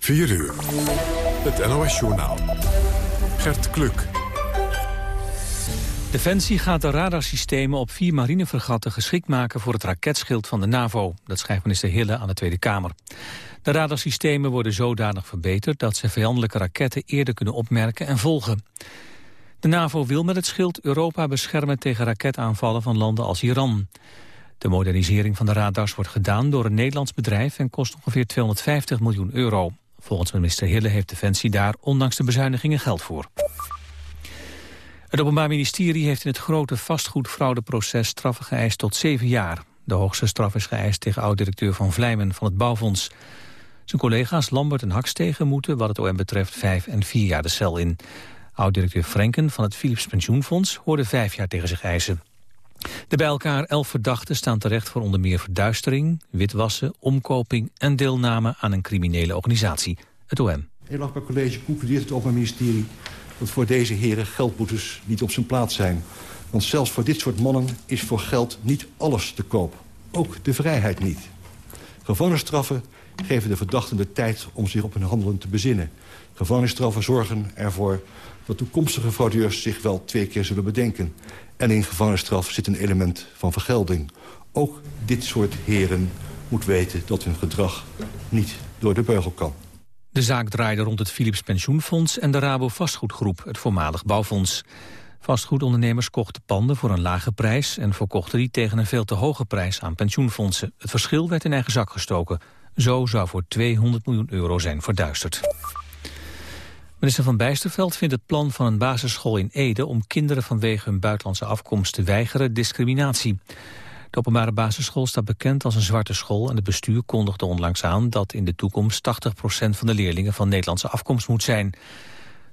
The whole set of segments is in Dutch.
4 uur. Het NOS-journaal. Gert Kluk. Defensie gaat de radarsystemen op vier marinefregatten geschikt maken voor het raketschild van de NAVO. Dat schrijft minister Hille aan de Tweede Kamer. De radarsystemen worden zodanig verbeterd dat ze vijandelijke raketten eerder kunnen opmerken en volgen. De NAVO wil met het schild Europa beschermen tegen raketaanvallen van landen als Iran. De modernisering van de radars wordt gedaan door een Nederlands bedrijf en kost ongeveer 250 miljoen euro. Volgens minister Hille heeft Defensie daar ondanks de bezuinigingen geld voor. Het Openbaar Ministerie heeft in het grote vastgoedfraudeproces straffen geëist tot zeven jaar. De hoogste straf is geëist tegen oud-directeur Van Vlijmen van het Bouwfonds. Zijn collega's Lambert en Hakstegen moeten wat het OM betreft vijf en vier jaar de cel in. Oud-directeur Frenken van het Philips Pensioenfonds hoorde vijf jaar tegen zich eisen. De bij elkaar elf verdachten staan terecht voor onder meer verduistering, witwassen, omkoping en deelname aan een criminele organisatie, het OM. Heel achtbaar college concludeert het Openbaar Ministerie dat voor deze heren geldboetes niet op zijn plaats zijn. Want zelfs voor dit soort mannen is voor geld niet alles te koop. Ook de vrijheid niet. Gevangenisstraffen geven de verdachten de tijd om zich op hun handelen te bezinnen. Gevangenisstraffen zorgen ervoor dat toekomstige fraudeurs zich wel twee keer zullen bedenken. En in gevangenisstraf zit een element van vergelding. Ook dit soort heren moet weten dat hun gedrag niet door de beugel kan. De zaak draaide rond het Philips Pensioenfonds en de Rabo Vastgoedgroep, het voormalig bouwfonds. Vastgoedondernemers kochten panden voor een lage prijs en verkochten die tegen een veel te hoge prijs aan pensioenfondsen. Het verschil werd in eigen zak gestoken. Zo zou voor 200 miljoen euro zijn verduisterd. Minister van Bijsterveld vindt het plan van een basisschool in Ede... om kinderen vanwege hun buitenlandse afkomst te weigeren discriminatie. De openbare basisschool staat bekend als een zwarte school... en het bestuur kondigde onlangs aan dat in de toekomst 80% van de leerlingen van Nederlandse afkomst moet zijn.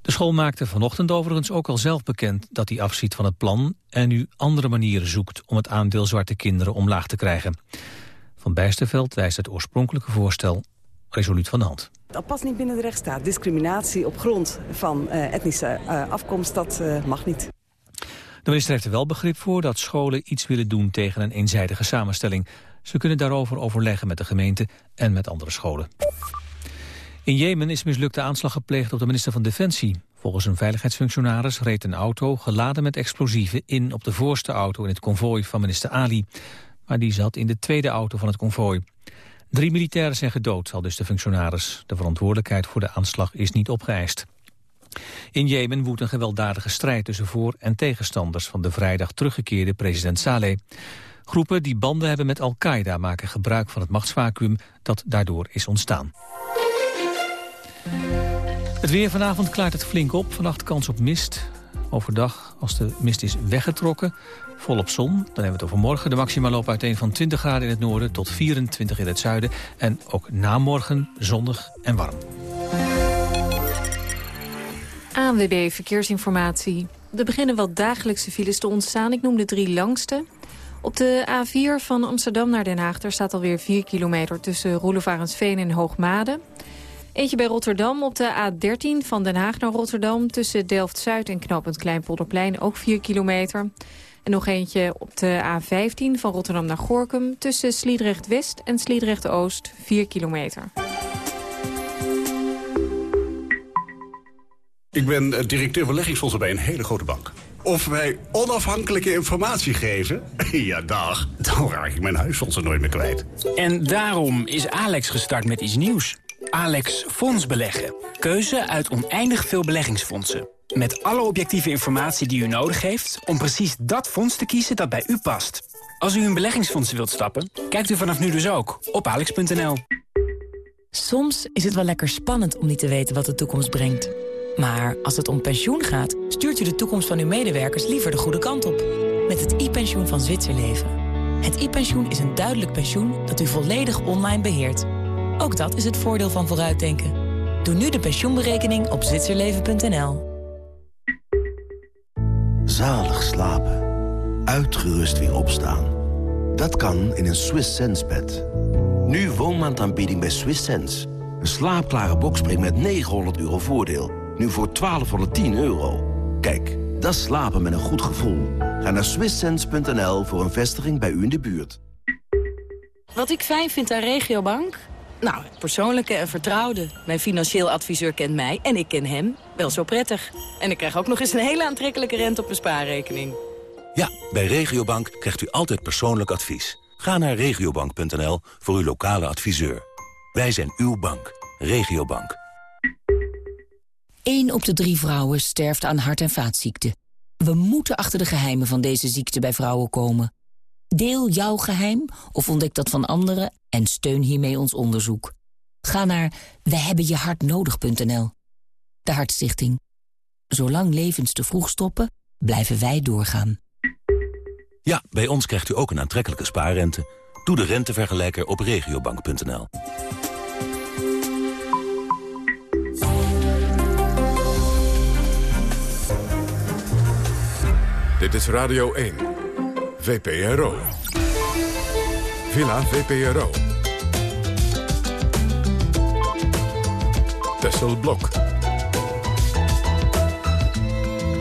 De school maakte vanochtend overigens ook al zelf bekend dat hij afziet van het plan... en nu andere manieren zoekt om het aandeel zwarte kinderen omlaag te krijgen. Van Bijsterveld wijst het oorspronkelijke voorstel resoluut van de hand. Dat past niet binnen de rechtsstaat. Discriminatie op grond van uh, etnische uh, afkomst, dat uh, mag niet. De minister heeft er wel begrip voor dat scholen iets willen doen tegen een eenzijdige samenstelling. Ze kunnen daarover overleggen met de gemeente en met andere scholen. In Jemen is mislukte aanslag gepleegd op de minister van Defensie. Volgens een veiligheidsfunctionaris reed een auto geladen met explosieven in op de voorste auto in het konvooi van minister Ali. Maar die zat in de tweede auto van het konvooi. Drie militairen zijn gedood, al dus de functionaris. De verantwoordelijkheid voor de aanslag is niet opgeëist. In Jemen woedt een gewelddadige strijd tussen voor- en tegenstanders... van de vrijdag teruggekeerde president Saleh. Groepen die banden hebben met Al-Qaeda maken gebruik van het machtsvacuum... dat daardoor is ontstaan. Het weer vanavond klaart het flink op. Vannacht kans op mist. Overdag, als de mist is weggetrokken, volop zon. Dan hebben we het over morgen. De maxima loop uiteen van 20 graden in het noorden tot 24 in het zuiden. En ook na morgen zonnig en warm. ANWB Verkeersinformatie. Er beginnen wel dagelijkse files te ontstaan. Ik noem de drie langste. Op de A4 van Amsterdam naar Den Haag... daar staat alweer 4 kilometer tussen Roelevarensveen en Hoogmade. Eentje bij Rotterdam op de A13 van Den Haag naar Rotterdam... tussen Delft-Zuid en knooppunt Kleinpolderplein ook 4 kilometer. En nog eentje op de A15 van Rotterdam naar Gorkum... tussen Sliedrecht-West en Sliedrecht-Oost 4 kilometer. Ik ben directeur beleggingsfondsen bij een hele grote bank. Of wij onafhankelijke informatie geven? Ja, dag. Dan raak ik mijn huisfondsen nooit meer kwijt. En daarom is Alex gestart met iets nieuws. Alex Fonds Beleggen. Keuze uit oneindig veel beleggingsfondsen. Met alle objectieve informatie die u nodig heeft... om precies dat fonds te kiezen dat bij u past. Als u in beleggingsfondsen wilt stappen, kijkt u vanaf nu dus ook op alex.nl. Soms is het wel lekker spannend om niet te weten wat de toekomst brengt. Maar als het om pensioen gaat, stuurt u de toekomst van uw medewerkers liever de goede kant op. Met het e-pensioen van Zwitserleven. Het e-pensioen is een duidelijk pensioen dat u volledig online beheert. Ook dat is het voordeel van vooruitdenken. Doe nu de pensioenberekening op zwitserleven.nl. Zalig slapen. Uitgerust weer opstaan. Dat kan in een Swiss Sense bed. Nu woonmaandaanbieding bij Swiss Sense. Een slaapklare bokspring met 900 euro voordeel. Nu voor 1210 euro. Kijk, dat slapen met een goed gevoel. Ga naar swisssense.nl voor een vestiging bij u in de buurt. Wat ik fijn vind aan Regiobank... Nou, persoonlijke en vertrouwde. Mijn financieel adviseur kent mij en ik ken hem wel zo prettig. En ik krijg ook nog eens een hele aantrekkelijke rente op mijn spaarrekening. Ja, bij Regiobank krijgt u altijd persoonlijk advies. Ga naar regiobank.nl voor uw lokale adviseur. Wij zijn uw bank. Regiobank. 1 op de drie vrouwen sterft aan hart- en vaatziekten. We moeten achter de geheimen van deze ziekte bij vrouwen komen. Deel jouw geheim of ontdek dat van anderen en steun hiermee ons onderzoek. Ga naar wehebbenjehartnodig.nl. De Hartstichting. Zolang levens te vroeg stoppen, blijven wij doorgaan. Ja, bij ons krijgt u ook een aantrekkelijke spaarrente. Doe de rentevergelijker op regiobank.nl. Dit is Radio 1. VPRO. Villa VPRO. Tessel Blok.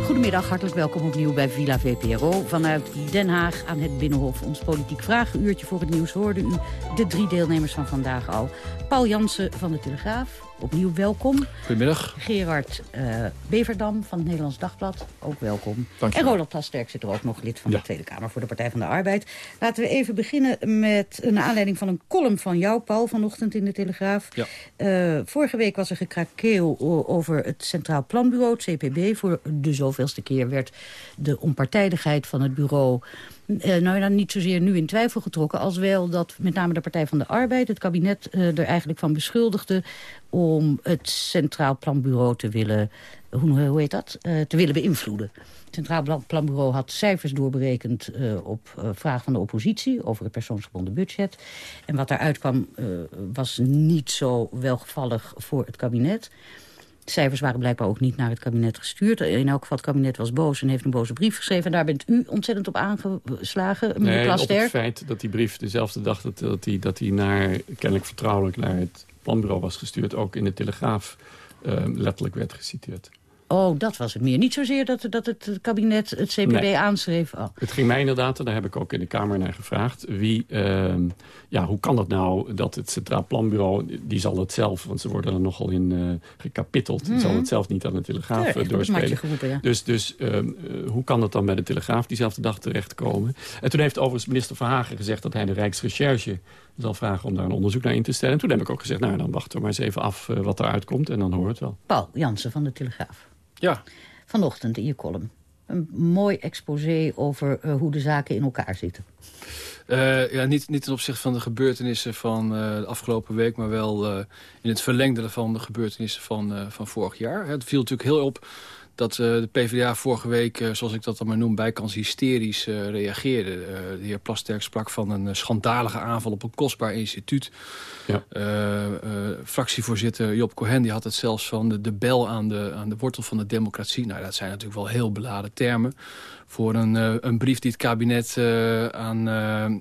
Goedemiddag, hartelijk welkom opnieuw bij Villa VPRO. Vanuit Den Haag aan het Binnenhof. Ons politiek vragenuurtje voor het nieuws hoorde u de drie deelnemers van vandaag al. Paul Jansen van de Telegraaf, opnieuw welkom. Goedemiddag. Gerard uh, Beverdam van het Nederlands Dagblad, ook welkom. Dank je en Roland Plasterk zit er ook nog, lid van de Tweede Kamer voor de Partij van de Arbeid. Laten we even beginnen met een aanleiding van een column van jou, Paul, vanochtend in de Telegraaf. Ja. Uh, vorige week was er gekrakeel over het Centraal Planbureau, het CPB. Voor de zoveelste keer werd de onpartijdigheid van het bureau... Uh, nou ja, niet zozeer nu in twijfel getrokken... als wel dat met name de Partij van de Arbeid... het kabinet uh, er eigenlijk van beschuldigde... om het Centraal Planbureau te willen... hoe, hoe heet dat? Uh, te willen beïnvloeden. Het Centraal Planbureau had cijfers doorberekend... op vraag van de oppositie over het persoonsgebonden budget. En wat daaruit kwam was niet zo welgevallig voor het kabinet... De cijfers waren blijkbaar ook niet naar het kabinet gestuurd. In elk geval, het kabinet was boos en heeft een boze brief geschreven. En daar bent u ontzettend op aangeslagen, meneer nee, Plasterk. op het feit dat die brief dezelfde dag dat, dat, die, dat die naar, kennelijk vertrouwelijk naar het planbureau was gestuurd... ook in de Telegraaf uh, letterlijk werd geciteerd. Oh, dat was het meer. Niet zozeer dat, dat het kabinet het CPB nee. aanschreef. Oh. Het ging mij inderdaad, en daar heb ik ook in de Kamer naar gevraagd... Wie, uh, ja, hoe kan het nou dat het Centraal Planbureau... die zal het zelf, want ze worden er nogal in uh, gekapitteld... Mhm. die zal het zelf niet aan de Telegraaf Ja, het doorspelen. geroepen, ja. Dus, dus uh, hoe kan het dan bij de Telegraaf diezelfde dag terechtkomen? En toen heeft overigens minister Verhagen gezegd... dat hij de Rijksrecherche zal vragen om daar een onderzoek naar in te stellen. En toen heb ik ook gezegd, nou dan wachten we maar eens even af wat eruit komt... en dan horen we het wel. Paul Jansen van de Telegraaf. Ja. Vanochtend in je column. Een mooi exposé over uh, hoe de zaken in elkaar zitten. Uh, ja, niet, niet ten opzichte van de gebeurtenissen van uh, de afgelopen week... maar wel in het verlengde van de gebeurtenissen van, van vorig jaar. Het viel natuurlijk heel op dat uh, de PvdA vorige week, uh, zoals ik dat dan maar noem, bijkans hysterisch uh, reageerde. de heer Plasterk sprak van een schandalige aanval op een kostbaar instituut. Ja. fractievoorzitter Job Cohen die had het zelfs van de, de bel aan de, aan de wortel van de democratie. Nou, dat zijn natuurlijk wel heel beladen termen voor een, een brief die het kabinet aan,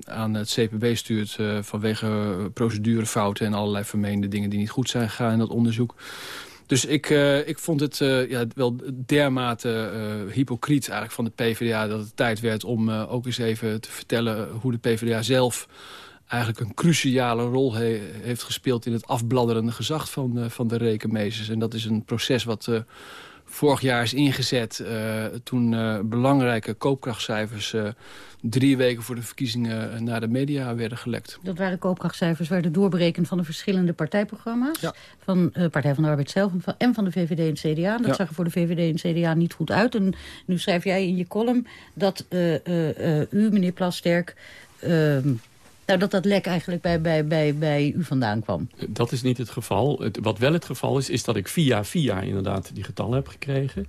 aan het CPB stuurt... vanwege procedurefouten en allerlei vermeende dingen die niet goed zijn gegaan in dat onderzoek. Dus ik, uh, ik vond het uh, ja, wel dermate uh, hypocriet eigenlijk van de PvdA... dat het tijd werd om ook eens even te vertellen hoe de PvdA zelf eigenlijk een cruciale rol he heeft gespeeld... in het afbladderende gezag van, van de rekenmeesters. En dat is een proces wat vorig jaar is ingezet... toen belangrijke koopkrachtcijfers drie weken voor de verkiezingen naar de media werden gelekt. Dat waren koopkrachtcijfers, werden doorberekend van de verschillende partijprogramma's. Ja. Van de Partij van de Arbeid zelf en van, en van de VVD en CDA. Dat Ja. zag er voor de VVD en CDA niet goed uit. En nu schrijf jij in je column dat u, meneer Plasterk... nou, dat dat lek eigenlijk bij, bij, bij, bij u vandaan kwam. Dat is niet het geval. Het, wat wel het geval is, is dat ik via via inderdaad die getallen heb gekregen.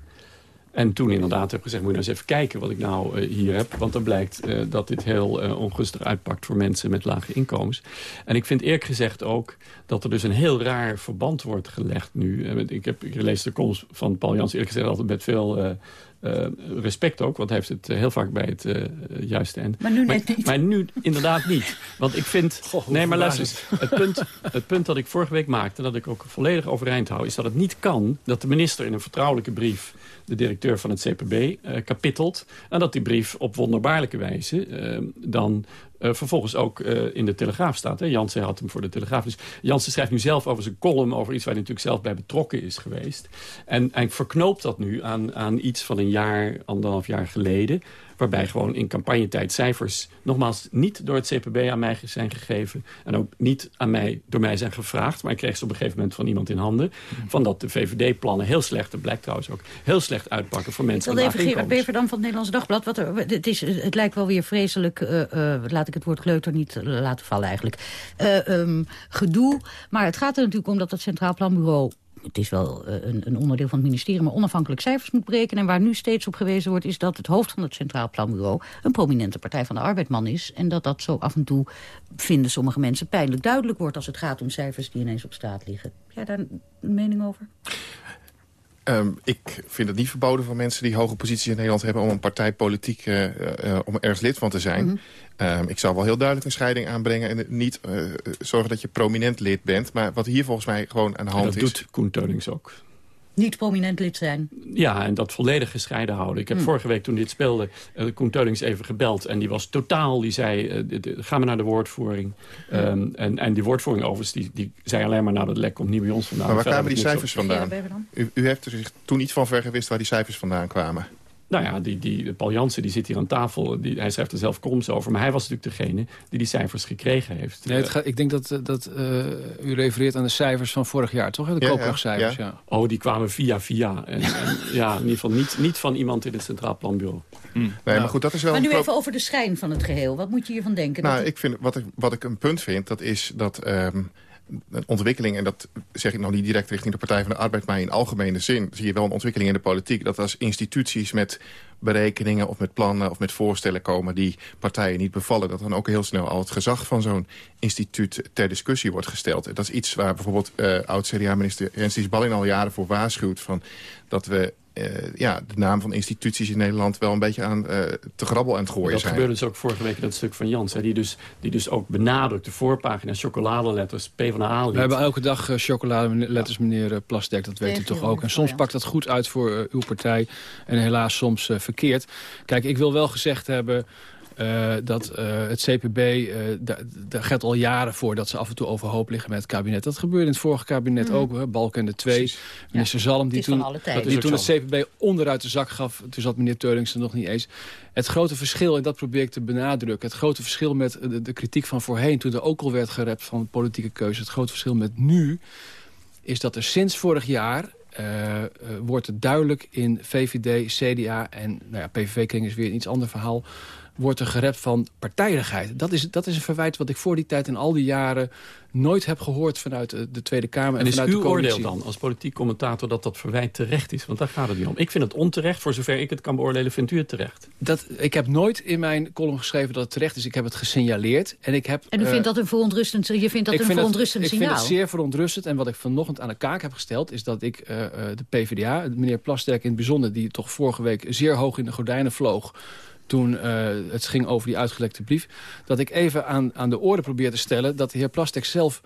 En toen inderdaad heb gezegd, moet je nou eens even kijken wat ik nou uh, hier heb. Want dan blijkt uh, dat dit heel uh, ongunstig uitpakt voor mensen met lage inkomens. En ik vind eerlijk gezegd ook dat er dus een heel raar verband wordt gelegd nu. Ik, heb, ik lees de komst van Paul Jans eerlijk gezegd altijd met veel... Uh, respect ook, want hij heeft het uh, heel vaak bij het uh, juiste eind. Maar nu maar, net niet. Maar nu inderdaad niet. Want ik vind... Goh, nee, maar luister, het punt, het punt dat ik vorige week maakte... dat ik ook volledig overeind hou... is dat het niet kan dat de minister in een vertrouwelijke brief... de directeur van het CPB kapittelt... en dat die brief op wonderbaarlijke wijze dan... uh, vervolgens ook uh, in de Telegraaf staat. Hè? Jansen had hem voor de Telegraaf. Dus Jansen schrijft nu zelf over zijn column... over iets waar hij natuurlijk zelf bij betrokken is geweest. En hij verknoopt dat nu aan, aan iets van een jaar, anderhalf jaar geleden... Waarbij gewoon in campagnetijd cijfers nogmaals niet door het CPB aan mij zijn gegeven. En ook niet aan mij, door mij zijn gevraagd. Maar ik kreeg ze op een gegeven moment van iemand in handen. Van dat de VVD-plannen heel slecht, dat blijkt trouwens ook, heel slecht uitpakken voor mensen Ik wil even Gerard van het Nederlands Dagblad. Wat er, het, is, het lijkt wel weer vreselijk, uh, uh, laat ik het woord kleuter niet laten vallen eigenlijk. Uh, um, gedoe. Maar het gaat er natuurlijk om dat het Centraal Planbureau het is wel een, een, onderdeel van het ministerie... maar onafhankelijk cijfers moet berekenen. En waar nu steeds op gewezen wordt... is dat het hoofd van het Centraal Planbureau... een prominente Partij van de Arbeidman is. En dat dat zo af en toe, vinden sommige mensen... pijnlijk duidelijk wordt als het gaat om cijfers die ineens op straat liggen. Heb jij daar een mening over? Um, ik vind het niet verboden van mensen die hoge posities in Nederland hebben... om een partijpolitiek, uh, uh, om ergens lid van te zijn. Mm -hmm. Um, ik zou wel heel duidelijk een scheiding aanbrengen... en niet uh, zorgen dat je prominent lid bent. Maar wat hier volgens mij gewoon aan de hand is... dat doet Koen Teunings ook niet prominent lid zijn. Ja, en dat volledig gescheiden houden. Ik heb hmm. vorige week toen dit speelde uh, Koen Teulings even gebeld. En die was totaal, die zei, uh, de, ga maar naar de woordvoering. Hmm. Um, en, en die woordvoering overigens, die, die zei alleen maar... nou, dat lek komt niet bij ons vandaan. Maar waar kwamen die cijfers vandaan? U, u heeft er zich toen niet van ver gewist waar die cijfers vandaan kwamen. Nou ja, die, die, Paul Jansen die zit hier aan tafel. Die, hij schrijft er zelf columns over. Maar hij was natuurlijk degene die die cijfers gekregen heeft. Nee, het gaat, ik denk dat, dat uh, u refereert aan de cijfers van vorig jaar, toch? De koopkrachtcijfers, ja, ja. Oh, die kwamen via via. En, en, ja, in ieder geval niet, niet van iemand in het Centraal Planbureau. Hm. Nee, nou, maar goed, dat is wel... Maar nu even over de schijn van het geheel. Wat moet je hiervan denken? Nou, ik vind, wat, ik, wat ik een punt vind, dat is dat... Um, een ontwikkeling, en dat zeg ik nog niet direct richting de Partij van de Arbeid... maar in algemene zin zie je wel een ontwikkeling in de politiek... dat als instituties met berekeningen of met plannen of met voorstellen komen... die partijen niet bevallen, dat dan ook heel snel al het gezag van zo'n instituut ter discussie wordt gesteld. Dat is iets waar bijvoorbeeld uh, oud-CDA-minister Jens Ballin al jaren voor waarschuwt... Van dat we uh, ja, de naam van instituties in Nederland wel een beetje aan uh, te grabbel aan het gooien dat zijn. Dat gebeurde dus ook vorige week in dat stuk van Jans. Hè, die, dus, die dus ook benadrukt de voorpagina chocoladeletters, PvdA-lid. We hebben elke dag uh, chocoladeletters, meneer Plastek, dat weet u toch ook. En soms pakt dat goed uit voor uw partij en helaas soms verkeerd. Kijk, ik wil wel gezegd hebben... Uh, dat uh, het CPB, uh, daar gaat al jaren voor dat ze af en toe overhoop liggen met het kabinet. Dat gebeurde in het vorige kabinet mm. ook, Balken de twee. Minister ja, Zalm, die toen, die toen het CPB onderuit de zak gaf. Toen zat meneer Teulings er nog niet eens. Het grote verschil, en dat probeer ik te benadrukken... het grote verschil met de, de kritiek van voorheen... toen er ook al werd gerept van politieke keuze... het grote verschil met nu... is dat er sinds vorig jaar uh, uh, wordt het duidelijk in VVD, CDA en nou ja, PVV-kring is weer een iets ander verhaal wordt er gerept van partijdigheid. Dat is, dat is een verwijt wat ik voor die tijd en al die jaren nooit heb gehoord vanuit de Tweede Kamer. En, en vanuit uw de oordeel dan, als politiek commentator, dat dat verwijt terecht is? Want daar gaat het niet om. Ik vind het onterecht, voor zover ik het kan beoordelen, vindt u het terecht? Dat, ik heb nooit in mijn column geschreven dat het terecht is. Ik heb het gesignaleerd. En, ik heb, en u uh, vindt dat een verontrustend, je vindt dat een verontrustend het, signaal? Ik vind het zeer verontrustend. En wat ik vanochtend aan de kaak heb gesteld... is dat ik uh, de PvdA, meneer Plasterk in het bijzonder... die toch vorige week zeer hoog in de gordijnen vloog toen uh, het ging over die uitgelekte brief... dat ik even aan, aan de orde probeer te stellen... dat de heer Plastek zelf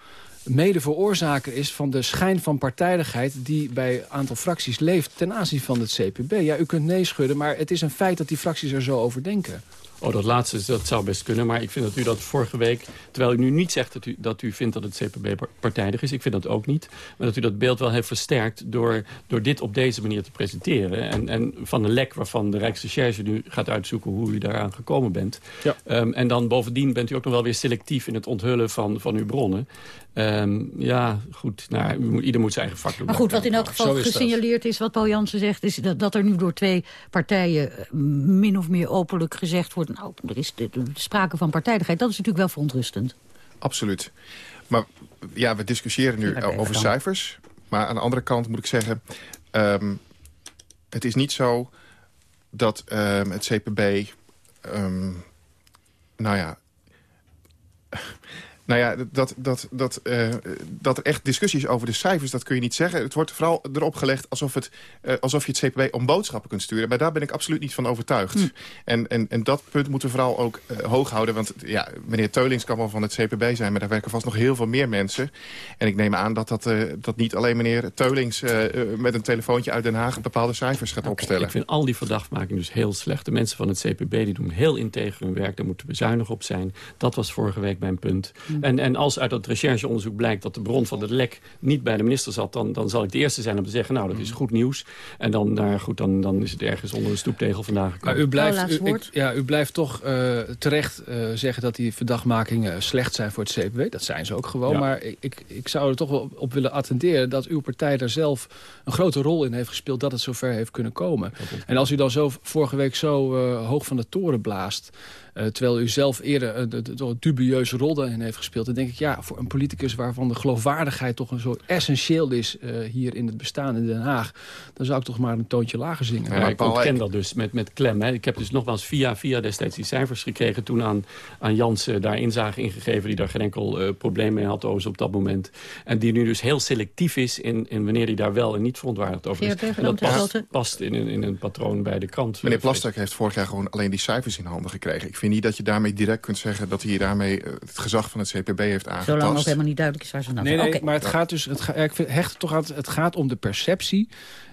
mede veroorzaker is van de schijn van partijdigheid... die bij een aantal fracties leeft ten aanzien van het CPB. Ja, u kunt nee schudden, maar het is een feit dat die fracties er zo over denken. Oh, dat laatste dat zou best kunnen. Maar ik vind dat u dat vorige week... terwijl u nu niet zegt dat u, dat u vindt dat het CPB partijdig is. Ik vind dat ook niet. Maar dat u dat beeld wel heeft versterkt... door, door dit op deze manier te presenteren. En, en van een lek waarvan de Rijksrecherche nu gaat uitzoeken... hoe u daaraan gekomen bent. Ja. Um, en dan bovendien bent u ook nog wel weer selectief... in het onthullen van, van uw bronnen. Um, ja, goed. Nou, ieder moet zijn eigen vak doen. Maar goed, wat in elk geval gesignaleerd is... wat Paul Jansen zegt... is dat, dat er nu door twee partijen... min of meer openlijk gezegd wordt nou, er is de, de sprake van partijdigheid. Dat is natuurlijk wel verontrustend. Absoluut. Maar ja, we discussiëren nu over cijfers. Maar aan de andere kant moet ik zeggen... Um, het is niet zo dat um, het CPB... Um, nou ja... Nou ja, dat, dat, dat, uh, dat er echt discussie is over de cijfers, dat kun je niet zeggen. Het wordt vooral erop gelegd alsof, het, uh, alsof je het CPB om boodschappen kunt sturen. Maar daar ben ik absoluut niet van overtuigd. Hm. En, en, en dat punt moeten we vooral ook uh, hoog houden. Want ja, meneer Teulings kan wel van het CPB zijn... maar daar werken vast nog heel veel meer mensen. En ik neem aan dat, dat, dat niet alleen meneer Teulings... met een telefoontje uit Den Haag bepaalde cijfers gaat opstellen. Ik vind al die verdachtmaking dus heel slecht. De mensen van het CPB die doen heel integer hun werk. Daar moeten we zuinig op zijn. Dat was vorige week mijn punt. Hm. En, en als uit dat rechercheonderzoek blijkt dat de bron van het lek niet bij de minister zat... dan, dan zal ik de eerste zijn om te zeggen, nou, dat is goed nieuws. En dan, nou, goed, dan, dan is het ergens onder de stoeptegel vandaag gekomen. Maar u blijft, u, ja, u blijft toch uh, terecht uh, zeggen dat die verdachtmakingen slecht zijn voor het CPW. Dat zijn ze ook gewoon. Ja. Maar ik, ik zou er toch wel op willen attenderen dat uw partij daar zelf een grote rol in heeft gespeeld... dat het zover heeft kunnen komen. En als u dan zo vorige week zo uh, hoog van de toren blaast... Uh, terwijl u zelf eerder een, een dubieuze rol daarin heeft gespeeld. Dan denk ik, ja, voor een politicus waarvan de geloofwaardigheid toch een zo essentieel is uh, hier in het bestaan in Den Haag. Dan zou ik toch maar een toontje lager zingen. Ja, maar ik ontken dat dus met, met klem. Hè. Ik heb dus nogmaals via, via destijds die cijfers gekregen. Toen aan, aan Jans uh, daar inzage ingegeven die daar geen enkel uh, probleem mee had over op dat moment. En die nu dus heel selectief is in, in wanneer hij daar wel en niet verontwaardigd over is. En dat past, past in, in, in een patroon bij de krant. Meneer Plasterk heeft vorig jaar gewoon alleen die cijfers in handen gekregen. Ik vind niet dat je daarmee direct kunt zeggen dat hij daarmee het gezag van het CPB heeft aangetast. Zolang nog helemaal niet duidelijk is waar ze nou Nee, nee okay. maar het gaat dus, het, ga, ik hecht toch aan, het gaat om de perceptie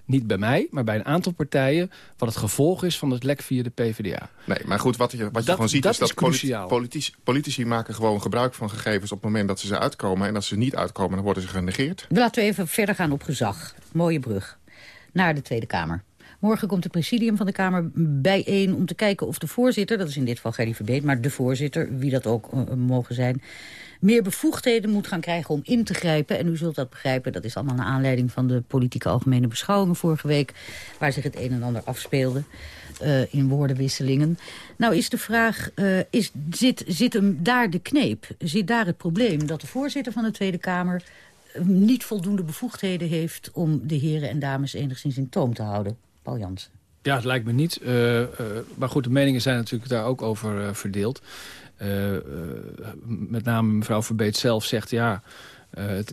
niet bij mij, maar bij een aantal partijen... wat het gevolg is van het lek via de PvdA. Nee, maar goed, wat je, wat je dat, gewoon ziet dat is dat. Politici, politici maken gewoon gebruik van gegevens... op het moment dat ze ze uitkomen. En als ze niet uitkomen, dan worden ze genegeerd. Laten we even verder gaan op gezag. Mooie brug. Naar de Tweede Kamer. Morgen komt het presidium van de Kamer bijeen om te kijken of de voorzitter... dat is in dit geval Gerry Verbeet, maar de voorzitter, wie dat ook uh, mogen zijn meer bevoegdheden moet gaan krijgen om in te grijpen. En u zult dat begrijpen, dat is allemaal naar aanleiding van de politieke algemene beschouwingen vorige week, waar zich het een en ander afspeelde uh, in woordenwisselingen. Nou is de vraag, uh, is, zit, zit hem daar de kneep? Zit daar het probleem dat de voorzitter van de Tweede Kamer niet voldoende bevoegdheden heeft om de heren en dames enigszins in toom te houden? Paul. Ja, het lijkt me niet. Uh, uh, maar goed, de meningen zijn natuurlijk daar ook over uh, verdeeld. met name mevrouw Verbeet zelf zegt... ja,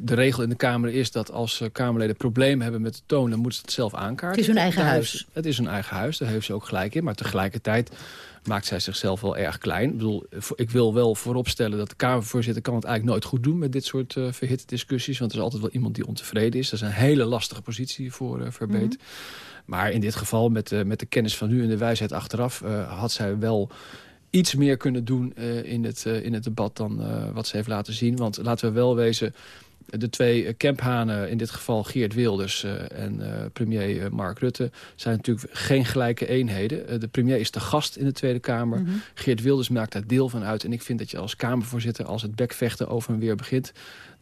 de regel in de Kamer is dat als Kamerleden problemen hebben met de toon... dan moeten ze het zelf aankaarten. Het is hun eigen huis. huis. Het is hun eigen huis, daar heeft ze ook gelijk in. Maar tegelijkertijd maakt zij zichzelf wel erg klein. Ik, bedoel, ik wil wel vooropstellen dat de Kamervoorzitter kan het eigenlijk nooit goed doen... met dit soort uh, verhitte discussies. Want er is altijd wel iemand die ontevreden is. Dat is een hele lastige positie voor uh, Verbeet. Mm -hmm. Maar in dit geval, met de, met de kennis van nu en de wijsheid achteraf... Had zij wel iets meer kunnen doen uh, in, het, uh, in het debat dan uh, wat ze heeft laten zien. Want laten we wel wezen, de twee kemphanen, in dit geval Geert Wilders en premier Mark Rutte... zijn natuurlijk geen gelijke eenheden. de premier is de gast in de Tweede Kamer. Mm -hmm. Geert Wilders maakt daar deel van uit. En ik vind dat je als Kamervoorzitter, als het bekvechten over en weer begint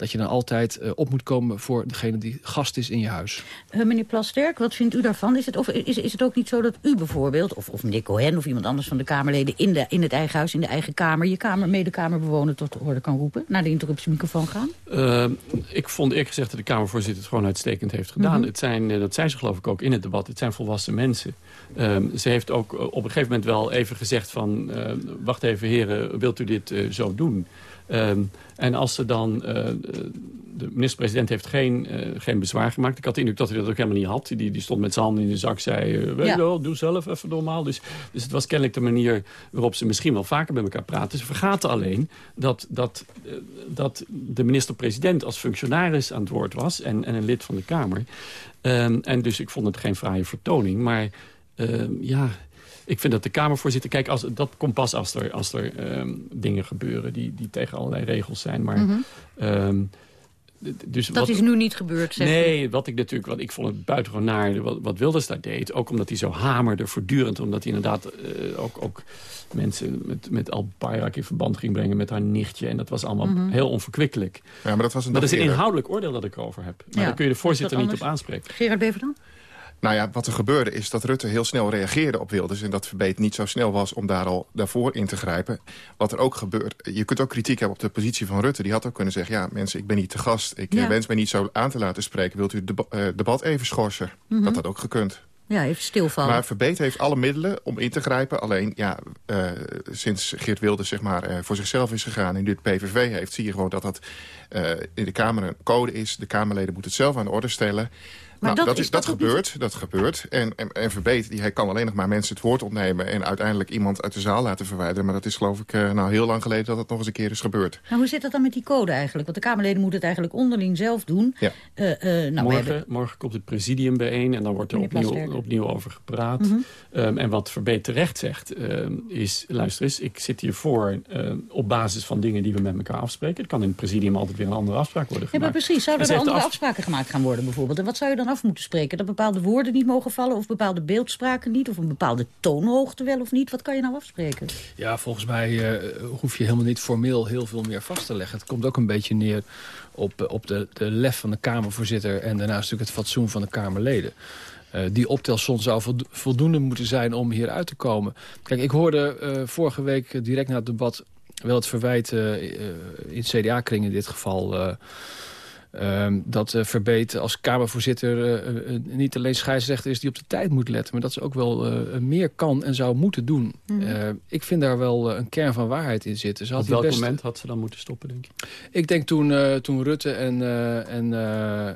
dat je dan altijd uh, op moet komen voor degene die gast is in je huis. Uh, meneer Plasterk, wat vindt u daarvan? Is het, of is, is het ook niet zo dat u bijvoorbeeld, of, of meneer Cohen of iemand anders van de Kamerleden... In, de, in het eigen huis, in de eigen kamer, je kamer, medekamerbewoner tot de orde kan roepen? Naar de interruptiemicrofoon gaan? Uh, ik vond eerlijk gezegd dat de Kamervoorzitter het gewoon uitstekend heeft gedaan. Mm -hmm. het zijn, dat zei ze geloof ik ook in het debat, het zijn volwassen mensen. Um, ze heeft ook op een gegeven moment wel even gezegd van... wacht even heren, wilt u dit zo doen? Um, en als ze dan... Uh, de minister-president heeft geen, uh, geen bezwaar gemaakt. Ik had de indruk dat hij dat ook helemaal niet had. Die, die stond met zijn handen in de zak, zei... Weet ja. wel, doe zelf even normaal. Dus, dus het was kennelijk de manier waarop ze misschien wel vaker met elkaar praten. Ze vergaten alleen dat, dat, dat de minister-president als functionaris aan het woord was... en, en een lid van de Kamer. Um, en dus ik vond het geen fraaie vertoning. Maar ja ik vind dat de Kamervoorzitter... Kijk, als, dat komt pas als er, als er um, dingen gebeuren die, die tegen allerlei regels zijn. Maar... Mm -hmm. um, dus dat wat, is nu niet gebeurd, zeg Nee, wat ik natuurlijk, wat ik vond het buitengewoon naar wat, wat Wilders daar deed. Ook omdat hij zo hamerde voortdurend. Omdat hij inderdaad uh, ook, ook mensen met, met Al Bayrak in verband ging brengen met haar nichtje. En dat was allemaal mm -hmm. heel onverkwikkelijk. Ja, maar dat was een dat is een inhoudelijk oordeel dat ik erover heb. Maar ja, daar kun je de voorzitter niet op aanspreken. Gerard Bever dan? Nou ja, wat er gebeurde is dat Rutte heel snel reageerde op Wilders... en dat Verbeet niet zo snel was om daar al daarvoor in te grijpen. Wat er ook gebeurt... Je kunt ook kritiek hebben op de positie van Rutte. Die had ook kunnen zeggen, ja mensen, ik ben niet te gast. Ik ja. wens mij niet zo aan te laten spreken. Wilt u het deba uh, debat even schorsen? Mm -hmm. Dat had ook gekund. Ja, even stilvallen. Maar Verbeet heeft alle middelen om in te grijpen. Alleen, ja, uh, sinds Geert Wilders zeg maar, uh, voor zichzelf is gegaan... en nu het PVV heeft, zie je gewoon dat dat in de Kamer een code is. De Kamerleden moeten het zelf aan de orde stellen. Maar nou, dat dat, is dat gebeurt, dat gebeurt. En, en, en Verbeet, die, hij kan alleen nog maar mensen het woord ontnemen... en uiteindelijk iemand uit de zaal laten verwijderen. Maar dat is geloof ik uh, nou heel lang geleden dat dat nog eens een keer is gebeurd. Nou, hoe zit dat dan met die code eigenlijk? Want de Kamerleden moeten het eigenlijk onderling zelf doen. Ja. Uh, uh, nou, morgen, hebben... morgen komt het presidium bijeen en dan wordt er opnieuw, opnieuw over gepraat. Mhm. Mm -hmm. um, en wat Verbeet terecht zegt um, is... luister eens, ik zit hiervoor um, op basis van dingen die we met elkaar afspreken. Het kan in het presidium altijd weer een andere afspraak worden gemaakt. Ja, maar precies. Zouden er andere af... afspraken gemaakt gaan worden bijvoorbeeld? En wat zou je dan af moeten spreken? Dat bepaalde woorden niet mogen vallen... of bepaalde beeldspraken niet... of een bepaalde toonhoogte wel of niet? Wat kan je nou afspreken? Ja, volgens mij uh, hoef je helemaal niet formeel heel veel meer vast te leggen. Het komt ook een beetje neer op, op de, de lef van de Kamervoorzitter... en daarnaast natuurlijk het fatsoen van de Kamerleden. Uh, die optelsom zou voldoende moeten zijn om hieruit te komen. Kijk, ik hoorde vorige week direct na het debat... wel het verwijt in CDA-kring in dit geval... Um, dat uh, Verbeet als Kamervoorzitter uh, uh, niet alleen scheidsrechter is die op de tijd moet letten... maar dat ze ook wel meer kan en zou moeten doen. Mm. ik vind daar wel een kern van waarheid in zitten. Ze had op welk best... moment had ze dan moeten stoppen, denk je? Ik denk toen, toen Rutte en, en,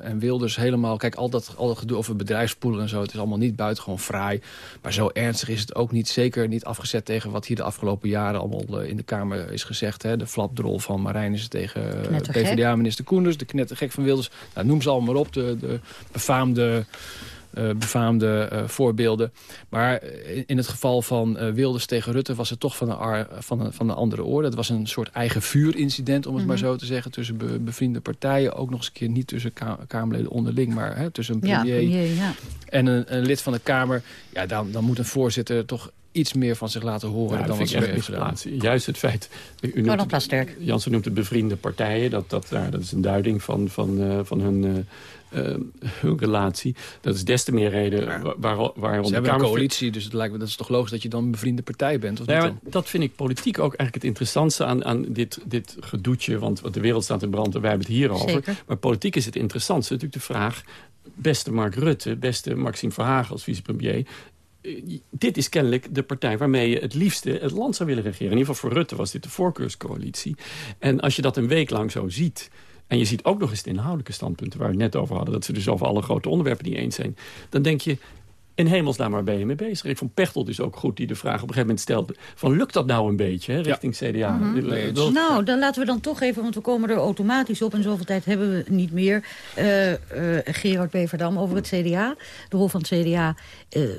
en Wilders helemaal... Kijk, al dat, al dat gedoe over bedrijfspoelen en zo... het is allemaal niet buitengewoon fraai. Maar zo ernstig is het ook niet. Zeker niet afgezet tegen wat hier de afgelopen jaren... allemaal in de Kamer is gezegd. Hè? De flapdrol van Marijnissen tegen PvdA-minister Koenders. De knettergek van Wilders. Nou, noem ze allemaal op, de, de befaamde, uh, befaamde uh, voorbeelden. Maar in, in, het geval van uh, Wilders tegen Rutte was het toch van een, van een, van een andere orde. Het was een soort eigen vuurincident, om het mm -hmm. maar zo te zeggen... tussen be, bevriende partijen. Ook nog eens een keer niet tussen ka Kamerleden onderling... maar hè, tussen een premier, ja, premier ja. en een, een lid van de Kamer. Ja, dan, dan moet een voorzitter toch iets meer van zich laten horen ja, dan wat ze heeft gedaan. Juist het feit... U noemt het, Jansen noemt het bevriende partijen. Dat, dat, dat is een duiding van, van, uh, van hun, uh, uh, hun relatie. Dat is des te meer reden waar, waarom Ze hebben een coalitie, dus het lijkt me, dat is toch logisch dat je dan een bevriende partij bent? Of ja, niet dan? Dat vind ik politiek ook eigenlijk het interessantste aan, aan dit, dit gedoetje. Want de wereld staat in brand en wij hebben het hierover. Zeker. Maar politiek is het interessantste natuurlijk de vraag... beste Mark Rutte, beste Maxime Verhagen als vicepremier dit is kennelijk de partij waarmee je het liefste het land zou willen regeren. In ieder geval voor Rutte was dit de voorkeurscoalitie. En als je dat een week lang zo ziet... en je ziet ook nog eens de inhoudelijke standpunten... waar we het net over hadden, dat ze dus over alle grote onderwerpen niet eens zijn... dan denk je, in hemelsnaam, waar ben je mee bezig? Ik vond Pechtel dus ook goed die de vraag op een gegeven moment stelde... van lukt dat nou een beetje, hè, richting ja. CDA? Mm -hmm. nee, nou, dan laten we dan toch even, want we komen er automatisch op... en zoveel tijd hebben we niet meer. Uh, uh, Gerard Beverdam over het CDA. De rol van het CDA uh,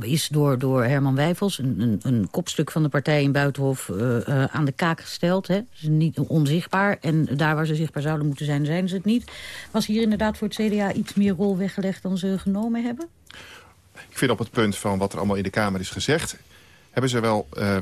is door, door Herman Wijfels... Een, een, een, kopstuk van de partij in Buitenhof aan de kaak gesteld. Hè. Ze zijn niet onzichtbaar. En daar waar ze zichtbaar zouden moeten zijn, zijn ze het niet. Was hier inderdaad voor het CDA iets meer rol weggelegd dan ze genomen hebben? Ik vind op het punt van wat er allemaal in de Kamer is gezegd... hebben ze wel uh,